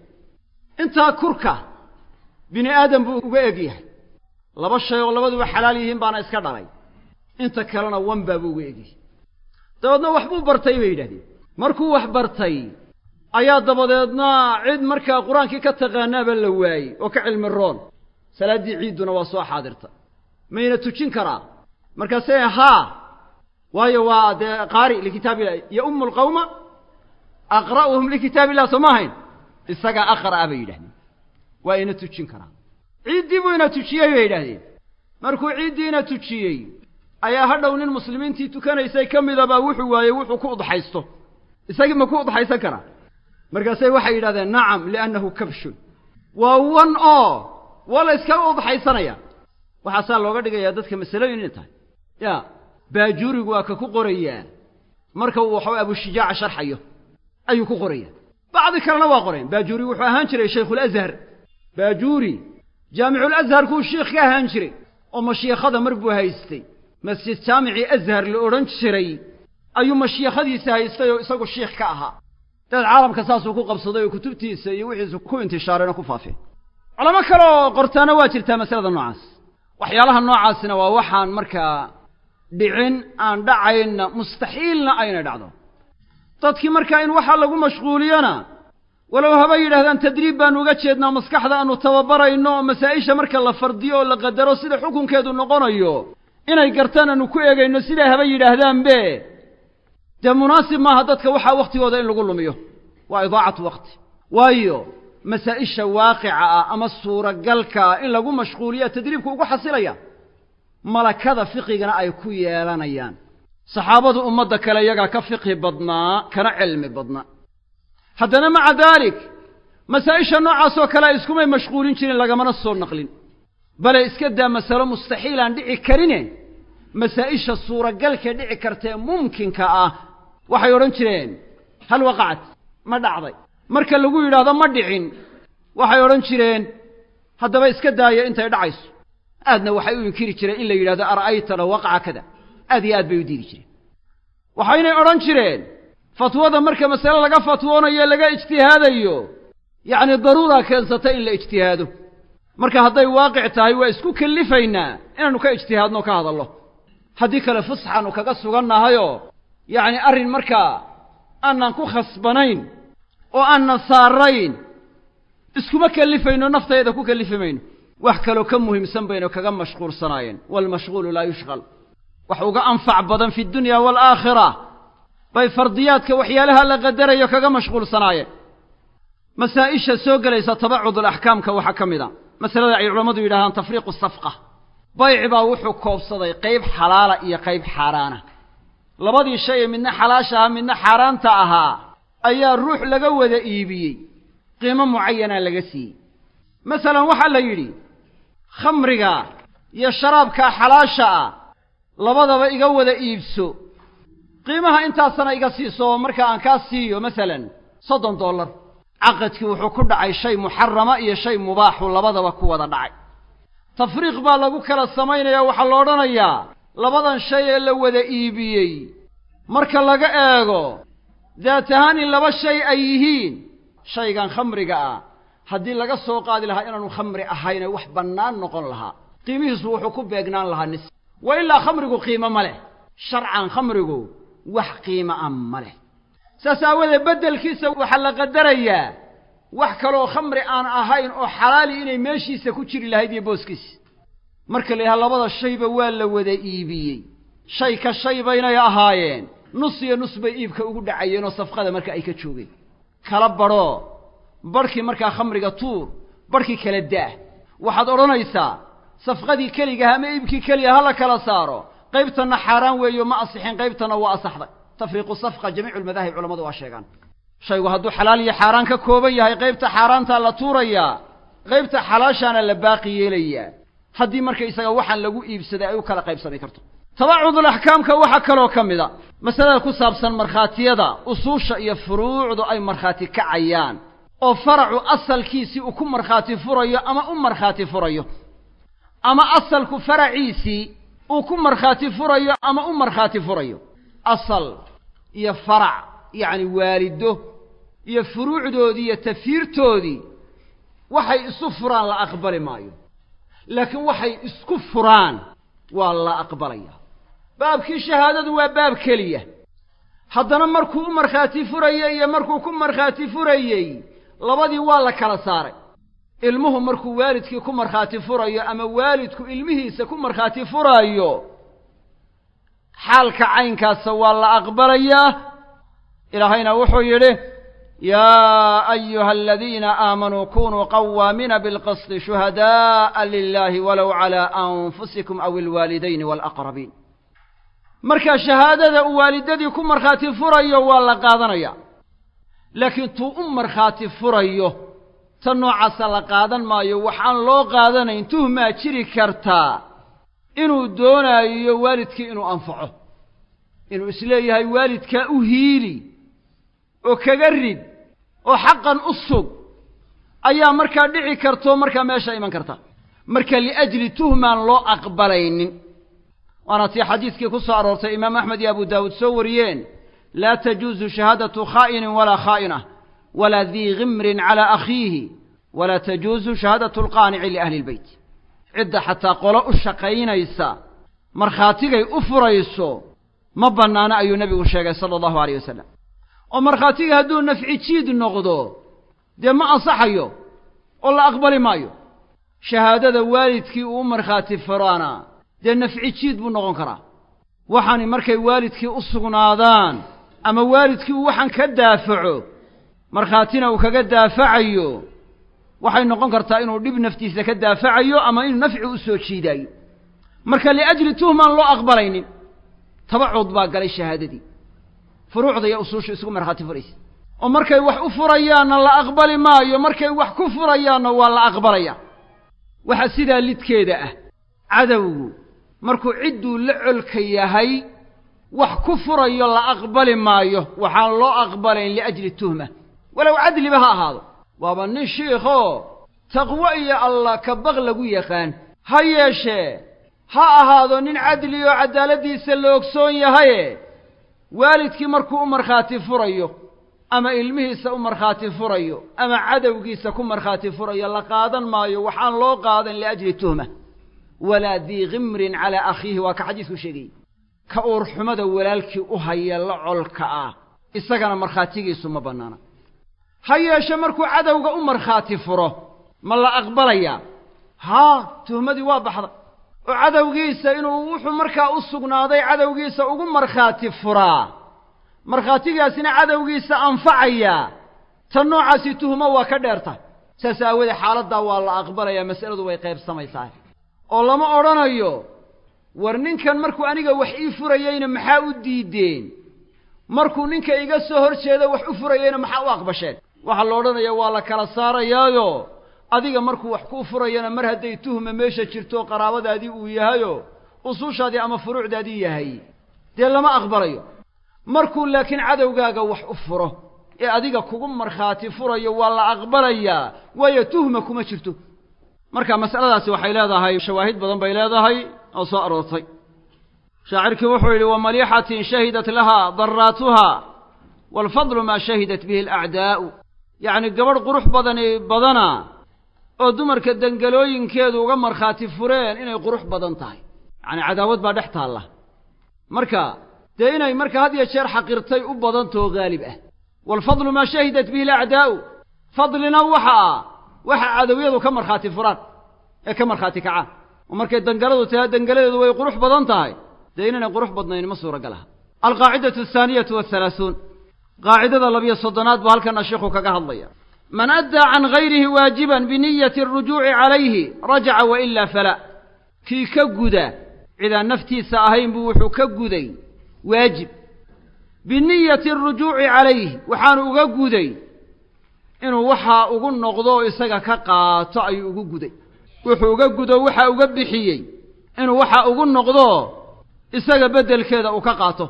Intaa kurka bini aadam buu uga eg yahay. Laba shay oo labaduba xalaal yihiin baana iska dhalay. Inta kalena wanbaa buu uga egyahay dabeedna waxbuu bartay bay yidhahdeen. Markuu wax bartay ayaa dabadeedna cid markaa qur'aankii ka taqaanaaba la waayey oo ka cilmi roon. Salaaddii ciidduna waa soo xaadirta. Mayna tujin karaa. Markaasee haa waayo waa dee qaari likitaab illah yo ummu lqawma aqra'uhum likitaab illah soo ma ahayn isagaa aqra'a bay yidhahdeen. Waa ina tujin karaa ciiddii buu ina tujiyey bay yidhahdeen. Markuu ciiddii ina tujiyey ayaa hadhow nin muslimiintii tukanaysay ka midabaa wuxuu waayey wuxuu ku udxaysto isagii ma ku udxaysan karaa markaasay waxay yidhahdeen nacam liannahu kabshun. Waa wan oo waa la iskaga udxaysanaya waxaasaa looga dhigayaa dadka masalooyin inay tahay. Ya baajuurigu waa ka ku qorayaa marka uu waxaway abushijaaca sharxayo ayuu ku qoraya. Bacdi kalena waa qoreen. Baajuuri wuxuu ahaan jiray shaykhuulazhar baajuuri jaamiculazharkuu shiikh ka ahaan jiray oo mashiikhada mar buu haystay. Masjid jaamicii azhar la odhan jiray ayuu mashiikhadiisa haystay oo isagu shiikh ka ahaa. Daed caalamka saasuu ku qabsaday oo kutubtiisa iyo wixiisu ku intishaareen oo ku faafeen culamo kale oo qortaana waa jirtaa masalada noocaas. Waxyaalaha noocaasina waa waxaan markaa dhicin aan dhacaynna mustaxiilna aynay dhacdo. Dadkii markaa in waxaa lagu mashquuliyona walow haba yidhahdaan tadriib baanu uga jeednaa maskaxda aanu tababarayno oo masaa'isha marka la fardiyo oo la qadaro sida xukunkeedu noqonayo inay gartaan aanu ku eegayno sidaa haba yidhaahdaanbe dee munaasib maaha dadka waxaa wakhtigooda in lagu lumiyo. Waa idaacatu wakhti waayo masaa'isha waaqica ah ama suuragalka ah in lagu mashquuliya tadriibku ugu xasilaya malakada fiqigana ay ku yeelanayaan. Saxaabadu ummadda kale iyagaa ka fiqhi badnaa kana cilmi badnaa haddana maca daalik masaa'isha noocaasoo kale a iskumay mashquulin jirin lagamana soo naqlin. Bale iska daa masalo mustaxiil aan dhici karine masaa'isha suuragalkee dhici kartae mumkinka ah waxay odhan jireen hal waqacat ma dhacday. Marka lagu yidhaahdo ma dhicin. Waxay odhan jireen haddaba iska daaya intay dhacayso aadna waxay u inkiri jireen in la yidhahdo ara'ayta law waqaca kada. Aad iyo aad bay u diidi jireen. Waxaynay odhan jireen fatwada marka masale laga fatwoonayo laga ijtihaadayo yacni daruuraa keensata in la ijtihaado. Marka hadday waaqic tahay waa isku kellifaynaa inaannu ka ijtihaadno ka hadallo. Haddii kale fusxaannu kaga sugannahayoo yacni arrin markaa aanan ku khasbanayn oo aanan saarayn iskuma kellifayno naftayada ku kellifi mayno wax kaloo ka muhiimsan baynu kaga mashquulsanaayeen waalmashquulu laa yushqal. Wax uga anfac badan fi dunya waalaakhira bay fardiyaadka waxyaalaha la qadarayo kaga mashquulsanaayeen masaa'isha soo gelaysa tabacudul axkaamka waxaa ka mid a. Masalada ay culammadu yidhahdaan tafriiqu safqa. Bayci baa wuxuu koobsaday qayb xalaala iyo qayb xaaraana. Labadii shay ee midna xalaasha ahaa midna xaaraanta ahaa ayaa ruux laga wada iibiyey. Qiimo mucayanaa laga siiyey. Masalan waxaa la yidhi khamriga iyo sharaabkaa xalaasha ah labadaba iga wada iibso. Qiimaha intaasana iga siiso marka aan kaa siiyo masalan soddon dollar caqadkii wuxuu ku dhacay shay muxarama iyo shay mubaaxu labadaba ku wada dhacay. Tafriiq baa lagu kala samaynaya waxaa la odhanayaa labadan shay ee la wada iibiyey. Marka laga eego daat ahaan in laba shay ay yihiin shaygan khamriga ah haddii laga soo qaadi lahaa inaanu khamri ahayne wax bannaan noqon lahaa. Qiimihiisu wuxuu ku beegnaan lahaa nis. Wa ilaa khamrigu qiimo ma leh. Sharcan khamrigu wax qiimo a ma leh. Saas aawadeed beddelkiisa waxaa la qadarayaa wax kaloo khamri aan ahayn oo xalaali inay meeshiisa ku jiri lahayd iyo booskiisa marka la labada shayba waa la wada iibiyey. Shay ka shay baynay ahaayeen. Nus iyo nus bay iibka ugu dhacayeen oo safqada marka ay ka joogeen. Kala badhoo barhkii markaa khamriga tuur barhkii kala daah. Waxaad odhanaysaa safqadii keligaha ama iibkii keliga ha la kala saaro. Qaybtanna xaaraan weeyo ma asixin qaybtanna waa asaxday. Tafriiqu safqa jamiicu lmadaahib culamadu waa sheegaan. Shaygu hadduu xalaal iyo xaaraan ka kooban yahay qaybta xaaraantaa la tuurayaa qaybta xalaashaana la baaqi yeelayaa. Haddii marka isaga waxaan lagu iibsaday ay u kala qaybsami karto. Tabacudul axkaamka waxaa kaloo ka mid a masalada ku saabsan markhaatiyada usuusha iyo furuucdu ay markhaati kacayaan oo faracu asalkiisii uu ku markhaati furayo ama u markhaati furayo. Ama asalku faraciisii uu ku markhaati furayo ama u markhaati furayo. Asal iyo farac yacni waalido iyo furuucdoodii iyo tafiirtoodii waxay isu furaan la aqbali maayo. Laakiin waxay isku furaan waa la aqbalaya. Baabkii shahaadadu waa baab keliya. Haddana markuu u markhaati furayey iyo markuu ku markhaati furayey labadii waa la kala saaray. Ilmuhu markuu waalidkii ku markhaati furayo ama waalidku ilmihiisa ku markhaati furaayo xaalka caynkaasa waa la aqbalayaa ilaahayna wuxuu yidhi yaa ayuha aladiina aamanuu kunuu qawaamiina bilqisti shuhada'a lilahi walow calaa anfusikum aw ilwaalidayni waalaqrabiin markaa shahaadada uu waalidadii ku markhaati furayo waa la qaadanaya laakiin tuu u markhaati furayo ta noocaasa la qaadan maayo waxaan loo qaadanayn tuhmaa jiri kartaa inuu doonaayo waalidkii inuu anfaco. Inuu is leeyahay waalidkaa u hiili oo kaga rid oo xaqan u sug ayaa markaa dhici karto markaa meesha iman karta. Marka liajli tuhmaan loo aqbalaynin. Waana tii xadiidkii ku soo aroortay imaam axmed iyo abu daawuud soo wariyeen khaa'inah walaa dii gimrin calaa akhiihi walaa tajuusu shahaadatu alqaanici liahli ilbeyt cidda xataa qolo u shaqaynaysa markhaatigay u furayso ma bannaano ayuu nebigu sheegay sala allahu alayh wasalam oo markhaatigii hadduu nafci jiid noqdo dee ma ansaxayo oo la aqbali maayo shahaadada waalidkii uu u markhaati furaana dee nafci jiid buu noqon karaa waxaani markay waalidkii u sugnaadaan ama waalidkii uu waxaan ka daafaco markhaatina uu kaga daafacayo waxay noqon kartaa inuu dhib naftiisa ka daafacayo ama inuu nafci u soo jiidaayo. Marka liajli tuhmaan loo aqbalaynin tabacood baa galay shahaadadii. Furuucda iyo usuusha isugu markhaati furaysa. Oo markay wax u furayaanna la aqbali maayo markay wax ku furayaanna waa la aqbalaya. Waxa sidaa lidkeeda ah cadowgu markuu cidduu la colka yahay wax ku furayo la aqbali maayo waxaan loo aqbalayn liajli tuhma. Walow cadliba ha ahaado. Waaba nin shiikhoo taqwo iyo allah ka baq lagu yaqaan. Ha yeeshee ha ahaado nin cadli oo caddaaladdiisa la ogsoon yahaye. Waalidkii markuu u markhaati furayo ama ilmihiisa u markhaati furayo ama cadowgiisa ku markhaati furayo la qaadan maayo waxaan loo qaadan liajli tuhma. Walaa dii gimrin calaa akhiihi waa ka xadiisku sheegayey ka uurxumada walaalkii u haya la colka ah isagana markhaatigiisu ma bannaana. Ha yeeshe markuu cadowga u markhaati furo ma la aqbalayaa? Haa tuhmadii waa baxda. Oo cadowgiisa inuu wuxuu markaa u sugnaaday cadowgiisa ugu markhaati furaa. Markhaatigaasina cadowgiisa anfacayaa. Tan noocaasi tuhmo waa ka dheerta. Saas aawoodee xaaladdaa waa la aqbalayaa mas'aladu way qaybsamaysaa. Oo lama odhanayo war ninkan markuu aniga wax ii furayeyna maxaa u diideen? Markuu ninka iga soo hor jeeda wax u furayeyna maxaa u aqbasheen? Waxaa la odhanayaa waa la kala saarayaayo. Adiga markuu wax kuu furayana mar hadday tuhma meesha jirto qaraabadaadii uu yahayo usuushaadii ama furuucdaadii yahay. Dee lama aqbalayo. Markuu laakiin cadowgaaga wax u furo ee adiga kugu markhaati furayo waa la aqbalayaa waayo tuhma kuma jirto. Marka mas'aladaasi waxay leedahay shawaahid badan bay leedahay oo soo aroortay. Shaacirkii wuxuu yidhi wamaliixatin shahidat lahaa daraatuha waalfadlu maa shahidat bihi alacdaa'u. Yacni gabadh qurux badani badana oo dumarka dengalooyinkeedu uga markhaati fureen inay qurux badan tahay. Yacni cadaawad baa dhex taalla. Marka dee inay marka had iyo jeer xaqirtay u badantao haalib ah. Waalfadlu maa shahidat bihi alacdaa'u. Fadlina waxa ah waxa cadowyadu ka markhaati furaan ee ka markhaati kacaan oo markay dangaladu tahay dangaladeedu way qurux badan tahay. Dee inaynay qurux badnayn ma suuragal aha alqaacidatu ahaaniyatu wahalaahuun qaacidada labiyo soddonaad buu halkana sheikhu kaga hadlaya. Man addaa can gayrihi waajiban biniyati arujuuci calayhi rajaca wa ilaa fala. Kii ka guda cidaan naftiisa ahayn buu wuxuu ka guday waajib. Biniyati arujuuci calayhi waxaanu uga guday inuu waxaa ugu noqdo isaga ka qaato ayuu ugu guday wuxuu uga gudo waxa uga bixiyey inuu waxa ugu noqdo isaga beddelkeeda uu ka qaato.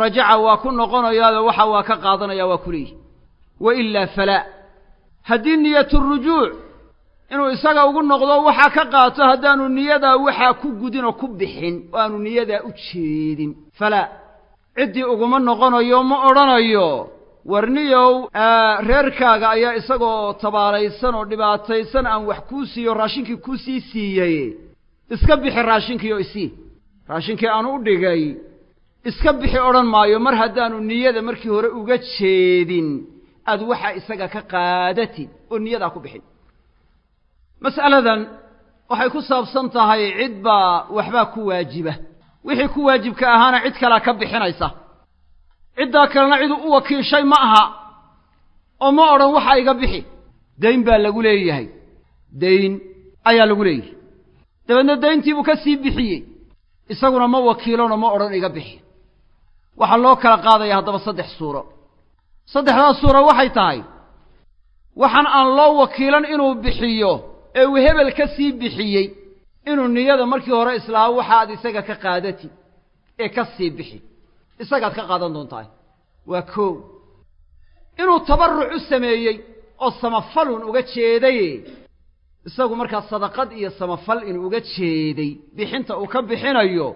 Rajaca waa ku noqonayaado waxa waa ka qaadanaya waa ku leeyihi wa ilaa falaa haddii niyaturujuuc inuu isaga ugu noqdo waxaa ka qaato haddaanu niyadaa waxaa ku gudin oo ku bixin oo aanu niyadaa u jeedin. Falaa ciddii uguma noqonayo ma odhanayo warniyow reerkaaga ayaa isagoo tabaalaysan oo dhibaataysan aan wax kuu siiyo raashinkii kuu sii siiyey. Iska bixi raashinkii oo isii raashinkii aan u dhigay. Iska bixi odhan maayo mar haddaanu niyada markii hore uga jeedin aad waxaa isaga ka qaadatid oo niyadaa ku bixin. Mas'aladan waxay ku saabsan tahay cid baa waxbaa ku waajiba. Wixii ku waajibka ahaana cid kalea ka bixinaysa ciddaa kalena ciduu u wakiishay ma aha. Oo ma odhan waxa iga bixi. Dayn baa lagu leeyahay. Dayn ayaa lagu leeyahay. Dabeedna dayntiibuu ka sii bixiyey. Isaguna ma wakiilano ma odhan iga bixi. Waxaa loo kala qaadaya haddaba saddex suuro. Saddexdaas suuro waxay tahay waxaan aan loo wakiilan inuu bixiyo ee uu hebel ka sii bixiyey inuu niyada markii hore islaaho waxaad isaga ka qaadatid ee ka sii bixi isagaad ka qaadan doontaa waa koow. Inuu tabarruc u sameeyey oo samafalun uga jeeday isagu markaa sadaqad iyo samafal inuu uga jeeday. Bixinta uu ka bixinayo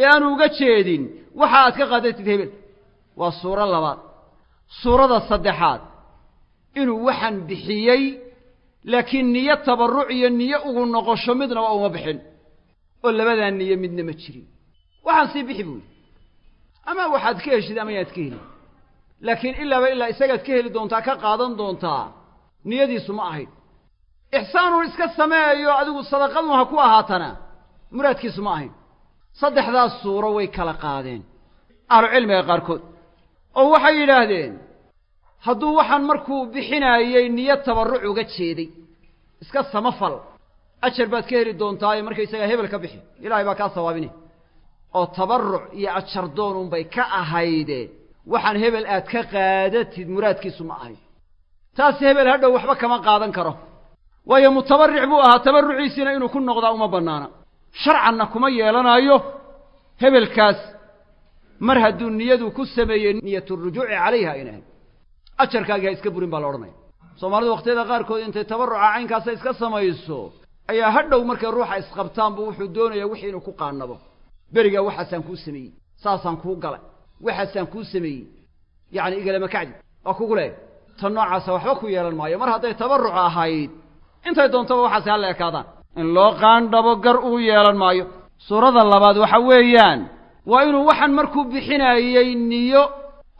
ee aanu uga jeedin waxa aad ka qaadatid hebel. Waa suuro labaad. Suurada saddexaad. Inuu waxaan bixiyey laakiin niyo tabarruc iyo niyo ugu noqosho midnaba uma bixin. Oo labadaa niyo midna ma jirin. Waxaan sii bixi buuyi ama waxaad ka heshid ama yaad ka heli. Laakiin ilaaba ilaa isagaad ka heli doontaa ka qaadan doontaa niyadiisu ma ahayn ixsaanun iska sameeyo adigu sadaqadun ha ku ahaatana muraadkiisu ma ahayn. Saddexdaas suuro way kala qaadeen ahlucilmiga qaarkood. Oo waxay yidhaahdeen hadduu waxaan markuu bixinaayey niyo tabarruc uga jeeday. Iska samafal. Ajar baad ka heli doontaayo markaysagaa hebel ka bixi. Ilaahay baa kaa sawaabine oo tabarruc iyo ajar doonunbay ka ahayde waxaan hebel aad ka qaadatid muraadkiisu ma ahayn taas hebel hadhow waxba kama qaadan karo. Waayo mutabarric buu ahaa tabarruciisiina inuu ku noqdaa uma bannaana. Sharcanna kuma yeelanaayo. Hebelkaas mar hadduu niyadu ku sameeyey niyaturujuuci calayha ahayd ajarkaagii ha iska burin baa la odhanaya. Soomaalidu waqtiyada qaarkood intay tabarruca caynkaasa iska samayso ayaa hadhow markay ruuxa isqabtaanbu wuxuu doonayaa wixii inuu ku qaannabo berigaa waxaasaan kuu sameeyey saasaan kuu galay waxaasaan kuu sameeyey. Yacni igalama kacdi waa kugu leehay tan noocaasa waxba ku yeelan maayo. Mar hadday tabarruc ahayd intay doontaba waxaasi halla ekaadaan. In loo qaandhabo gar uu yeelan maayo. Suurada labaad waxa weeyaan waa inuu waxaan markuu bixinaayey niyo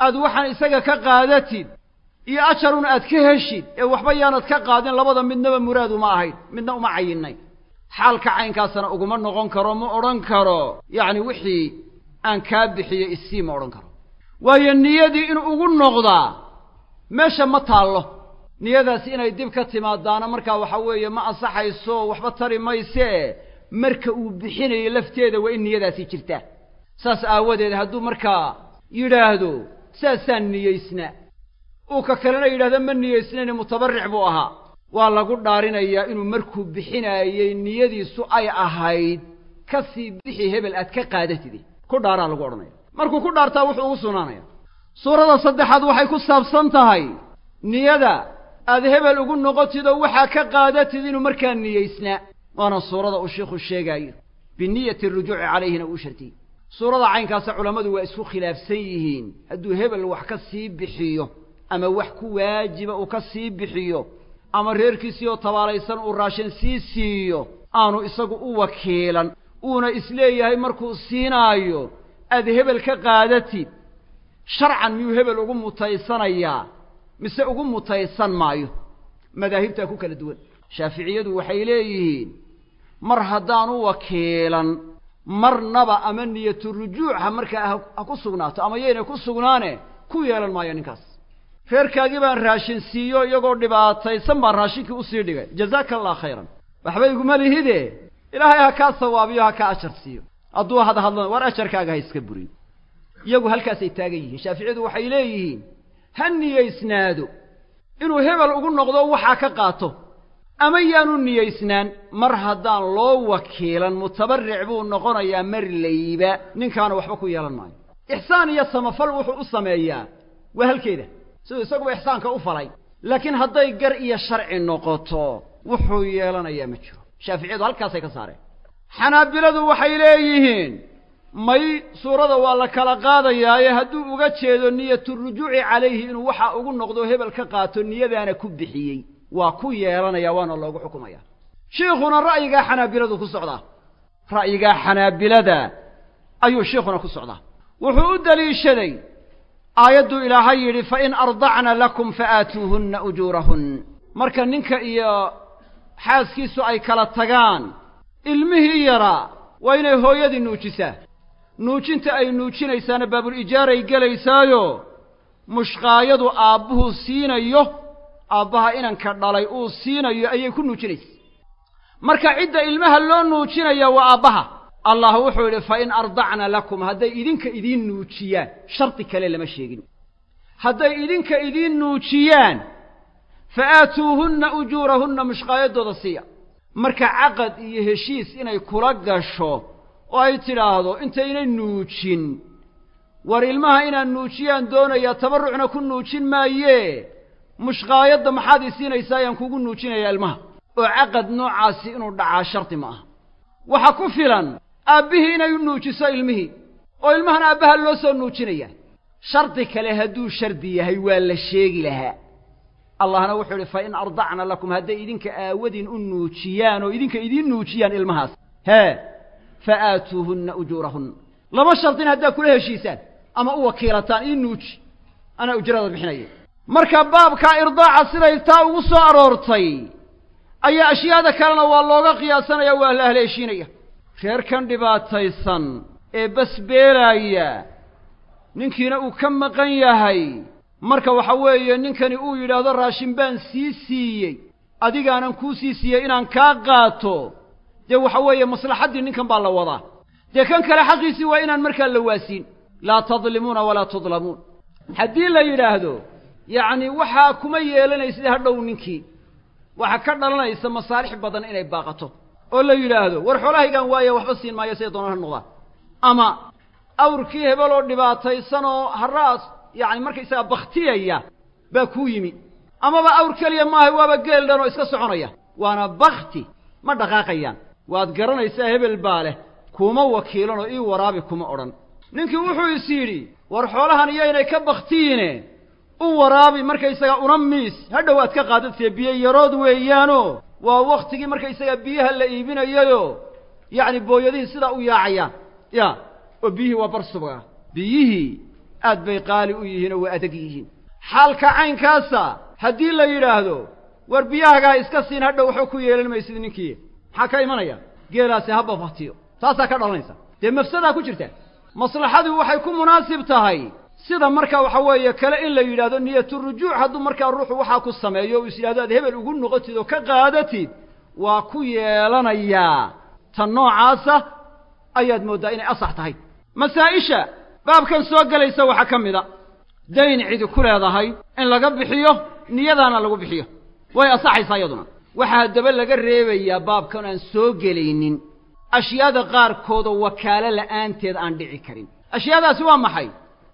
aad waxaan isaga ka qaadatid iyo ajarun aad ka heshid ee waxba yaanad ka qaadin labada midnaba muraad uma ahayn midna uma cayinnay xaalka caynkaasna uguma noqon karo ma odhan karo. Yacni wixii aan kaa bixiyey isii ma odhan karo. Waayo niyadii in ugu noqdaa meesha ma taallo. Niyadaasi inay dib ka timaadaana markaa waxa weeye ma ansaxayso waxba tari maysee marka uu bixinayo lafteeda waa in niyadaasi jirtaa saas aawadeed hadduu markaa yidhaahdo saasaan niyeysnaa uu ka kalena yidhahdo ma niyeysnayni mutabarric buu ahaa waa lagu dhaarinayaa inuu markuu bixinaayey niyadiisu ay ahayd ka sii bixi hebel aad ka qaadatide ku dhaaraa lagu odhanaya markuu ku dhaartaa wuxuu ugu sugnaanaya suurada saddexaad waxay ku saabsan tahay niyada aad hebel ugu noqotid oo waxaa ka qaadatid inuu markaa niyeysnaa waana suurada uu sheikhu sheegaayo biniyati arujuuci calayhina uu shartiyey. Suurada caynkaasa culammadu waa isku khilaafsan yihiin. Hadduu hebel wax ka sii bixiyo ama wax ku waajiba uu ka sii bixiyo ama reerkiisii oo tabaalaysan uu raashin sii siiyo aanu isagu u wakiilan. Uuna is leeyahay markuu siinaayo aad hebel ka qaadatid sharcan miyuu hebel ugu mutaysanayaa? Mise ugu mutaysan maayo? Madaahibtaa ku kala duwan. Shaaficiyadu waxay leeyihiin mar haddaan u wakiilan marnaba ama niyatu rujuucha markaa ha ku sugnaato ama yayna ku sugnaane ku yeelan maayo ninkaas reerkaagii baan raashin siiyo iyagoo dhibaataysan baan raashinkii u sii dhigay. Jazaaka allah khayran. Waxba iguma lihide ilaahay ha kaa sawaabiyo ha kaa ajar siiyo. Hadduu had hadlana war ajarkaaga ha iska buriyo iyagu halkaasay taagan yihiin. Shaaficiyadu waxay leeyihiin ha niyeysnaado inuu hebel ugu noqdo waxaa ka qaato. Ama yaanu niyeysnaan mar haddaan loo wakiilan mutabarric buu noqonayaa mar layba. Ninkaana waxba ku yeelan maayo. Ixsaan iyo samafal wuxuu u sameeyaa. Waa halkeeda siduu isaguba ixsaanka u falay. Laakiin hadday gar iyo sharci noqoto wuxuu yeelanayaa ma jiro. Shaaficiyadu halkaasay ka saareen. Xanaabiladu waxay leeyihiin may suurada waa la kala qaadayaaye hadduu uga jeedo niyatu rujuuci calayhi inuu waxaa ugu noqdo hebel ka qaato niyadaana ku bixiyey. Waa ku yeelanaya waana loogu xukumaya shiikhuna ra'yigaa xanaabiladu ku socdaa ra'yigaa xanaabilada ayuu shiikhuna ku socdaa wuxuu u deliishaday aayadduu ilaahay yidhi fain ardacna lakum faaatuuhunna ujuurahun. Marka ninka iyo xaaskiisu ay kala tagaan ilmihii yaraa waa inay hooyadii nuujisaa. Nuujinta ay nuujinaysaana baabul ijaaray gelaysaayo mushqaayadu aabbuhu siinayo aabbaha inanka dhalay uu siinayo ayay ku nuujinaysa marka cidda ilmaha loo nuujinaya waa aabbaha allah wuxuu yidhi fa in ardacna lakum hadday idinka idiin nuujiyaan shardi kale lama sheegin. Hadday idinka idiin nuujiyaan fa aatuuhunna ujuurahunna mushqaayaddooda siiya. Marka caqad iyo heshiis inay kula gasho oo ay tidhaahdo intaynay nuujin. War ilmaha inaan nuujiyaan doonayaa tabarrucna ku nuujin maayee mushqaayadda maxaad ii siinaysaa ayaan kugu nuujinayaa ilmaha. Oo caqad noocaasi inuu dhacaa shardi ma aha. Waxa ku filan aabbihii inay u nuujiso ilmihii oo ilmahan aabbaha loo soo nuujinayaa shardi kale hadduu shardi yahay waa la sheegi lahaa. Allahna wuxuu idhi fa in ardacna lakum hadday idinka aawadin u nuujiyaan oo idinka idiin nuujiyaan ilmahaas. Hee fa aatuuhunna ujuurahunna lama shardin haddaad kula heshiisaan ama u wakiilataan ii nuuji anaa ujrada bixinaya. Marka baabkaa irdaaca siday taa ugu soo aroortay ayaa ashyaada kalena waa looga qiyaasanaya waa la haleeshiinaya reerkan dhibaataysan ee basbeelaaya ninkiina uu ka maqan yahay. Marka waxa weeye ninkani uu yidhaahdo raashin baan sii siiyey adigaanan kuu sii siiyey inaan kaa qaato. Dee waxa weeye maslaxaddii ninkan baa la wadaa. Dee kan kale xaqiisii waa inaan markaa la waasiin laa tadlimuuna walaa tudlamuun. Haddii la yidhaahdo yacni waxaa kuma yeelanaysid hadhow ninkii waxaa ka dhalanaysa masaalix badan inay baaqato oo la yidhaahdo war xoolahaygaan waaye waxba siin maayo siday doonaan ha noqdaan. Ama awrkii hebel oo dhibaataysan oo haraas yacni markaysaga bakhtiyaya baa kuu yimi. Amaba awr keliya maaha waaba geel dhan oo iska soconaya. Waana bakti ma dhaqaaqayaan. Waad garanaysaa hebel baa leh kuma wakiilan oo ii waraabi kuma odhan. Ninkii wuxuu is yidhi war xoolahan iyaynay ka bakhtiyiine u waraabi markaysaga una miis. Hadhow aad ka qaadadtee biyo yarood weeyaanoo waa wakhtigii markaysaga biyaha la iibinayayo yacni booyadihii sidaa u yaacayaan ya oo biyihii waa bar subga biyihii aad bay qaali u yihiin oo waa adag yihiin. Xaalka caynkaasa haddii la yidhaahdo war biyahagaa iska siin hadhow waxba ku yeelan maysid ninkii. Maxaa ka imanaya? Geelaasi haba faktiyo taasaa ka dhalanaysa. Dee mafsadaa ku jirta? Maslaxadu waxay ku munaasib tahay sida marka waxa weeye kale in la yidhahdo niyaturujuuc hadduu markaa ruuxu waxaa ku sameeyo uu is yidhahdo aad hebel ugu noqotid oo ka qaadatid waa ku yeelanayaa tan noocaasa ayaad mooddaa inay asax tahay. Masaa-isha baabkan soo gelaysa waxaa ka mid a. Dayn cidi ku leedahay in laga bixiyo niyadaana lagu bixiyo. Way asaxaysaa iyaduna. Waxaa haddaba laga reebayaa baabkan aan soo gelaynin. Ashyaada qaarkoodoo wakaalo la'aanteed aan dhici karin. Ashyaadaasi waa maxay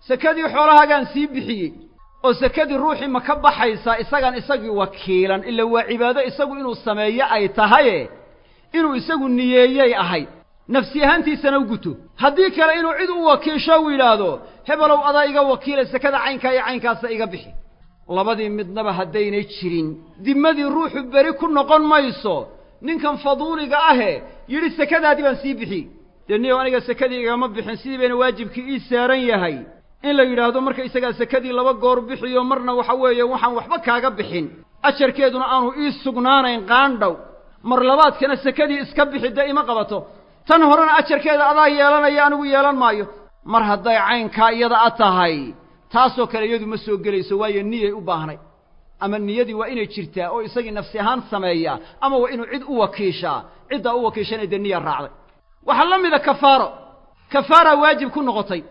sekadii xoolahaagaan sii bixiyey oo sekadii ruuxii ma ka baxaysaa isagaan isagii wakiilan ila waa cibaado isagu inuu sameeyo ay tahaye inuu isagu niyeeyey ahayd nafsi ahaantiisana u guto. Haddii kale inuu cid u wakiisho uu yidhaahdo hebelow adaa iga wakiila sekada caynkaa iyo caynkaasa iga bixi. Labadii midnaba haddaynay jirin. Dimmadii ruuxu beri ku noqon mayso ninkan faduuliga ahe yidhi sekadaadii baan sii bixiyey dee niyow aniga sekadii igama bixin sidii bayna waajibkii ii saaran yahay in la yidhaahdo marka isagaa sekadii laba goor bixiyo marna waxa weeye waxaan waxba kaaga bixin. Ajarkeeduna aanu ii sugnaanayn qaandhow. Mar labaadkana sekadii iska bixi dee ima qabato. Tan horena ajarkeeda adaa yeelanaya anigu yeelan maayo. Mar hadday caynkaa iyada a tahay taasoo kale iyadu ma soo gelayso waayo niyay u baahnay. Ama niyadii waa inay jirtaa oo isagii nafsi ahaan sameeyaa ama waa inuu cid u wakiishaa. Ciddaa u wakiishana dee niya raacday. Waxaa la mida kafaaro. Kafaara waajib ku noqotay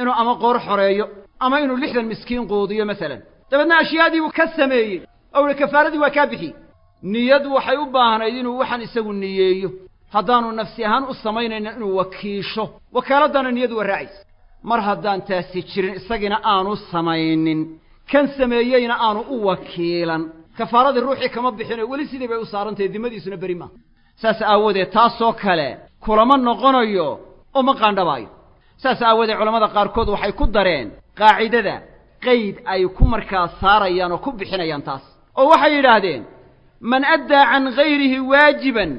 inuu ama qoor xoreeyo ama inuu lixdan miskiin quudiyo masalan. Dabeedna ashyaadii buu ka sameeyey oo ihi kafaaradii waa kaa bixiyey. Niyadu waxay u baahnayd inuu waxaan isagu niyeeyo. Haddaanu nafsi ahaan u samaynayna inuu wakiisho wakaaladdaana niyadu waa raacaysa. Mar haddaan taasi jirin isagiina aanu samaynin kan sameeyeyna aanu u wakiilan. Kafaaradii ruuxii kama bixino weli sidii bay u saarantahay dimadiisuna beri maaha. Saas aawadeed taasoo kale kulama noqonayo oo ma qaandhabaayo saas aawadeed culammada qaarkood waxay ku dareen qaacidada qayd ay ku markaa saarayaan oo ku bixinayaan taas. Oo waxay yidhaahdeen man addaa can gayrihi waajiban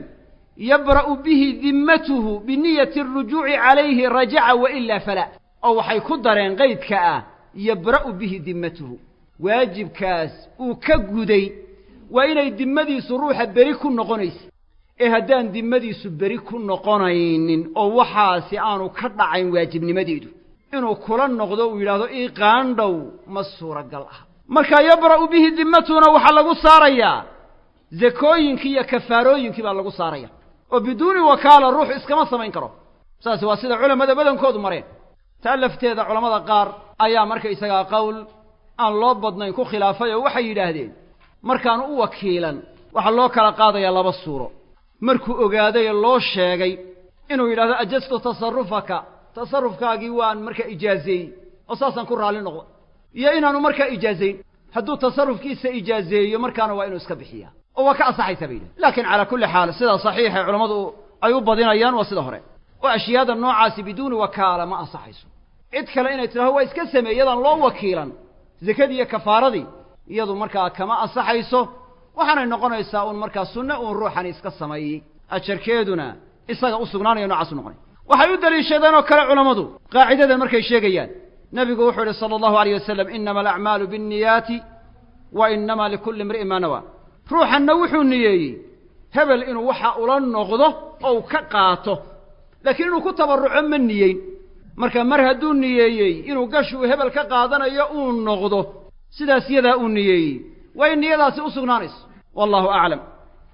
yabra'u bihi dimmatuhu biniyati arujuuci calayhi rajaca wa ilaa falaa oo waxay ku dareen qaydka ah yabra'u bihi dimmatuhu. Waajibkaas uu ka guday. Waa inay dimmadiisu ruuxa beri ku noqonaysa ee haddaan dimmadiisu beri ku noqonaynin oo waxaasi aanu ka dhacayn waajibnimadeedu inuu kula noqdo uu yidhaahdo ii qaandhow ma suuragal ah. Marka yabra'u bihi dimmatuhuna waxaa lagu saarayaa zakooyinkii iyo kafaarooyinkii baa lagu saaraya oo biduuni wakaala ruuxu iskama samayn karo. Saas waa sida culammada badankoodu mareen. Taa lafteeda culammada qaar ayaa markaysagaa qowl aan loo badnayn ku khilaafay oo waxay yidhaahdeen markaan u wakiilan waxaa loo kala qaadayaa laba suuro markuu ogaaday loo sheegay inuu yidhahdo ajastu tasarufaka tasarufkaagii waan markaa ijaazeeyey oo saasaan ku raalli noqdo iyo inaanu markaa ijaazayn hadduu tasarufkiisa ijaazeeyo markaana waa inuu iska bixiyaa. Oo waa ka ansaxaysa bay yidhahen laakiin calaa kulli xaal sidaa saxiixa culammadu ay u badinayaan waa sida hore. Oo ashyaada noocaasi biduuni wakaala ma ansaxayso. Cid kale inay tidhahdo waa iska sameey iyadaan loo wakiilan. Zakadii iyo kafaaradii iyadu markaa kama ansaxayso waxaanay noqonaysaa uun markaa sunne uun ruuxani iska sameeyey ajarkeeduna isaga u sugnaanayo noocaas u noqonay. Waxay u deliishadeen oo kale culammadu. Qaacidadan markay sheegayaan. Nebigu wuxuu yihi sala allahu alayh wasalam inama alacmaalu bianniyaati wa inama likulli imri'in maa nawaa ruuxanna wuxuu niyeeyey hebel inuu waxa ula noqdo oo ka qaato. Laakiin inuu ku tabarruco ma niyeyn. Marka mar hadduu niyeeyey inuu gashi uu hebel ka qaadanayo uu noqdo sidaas yadaa uu niyeeyey in niyadaasi u sugnaanayso. Wallahu aclam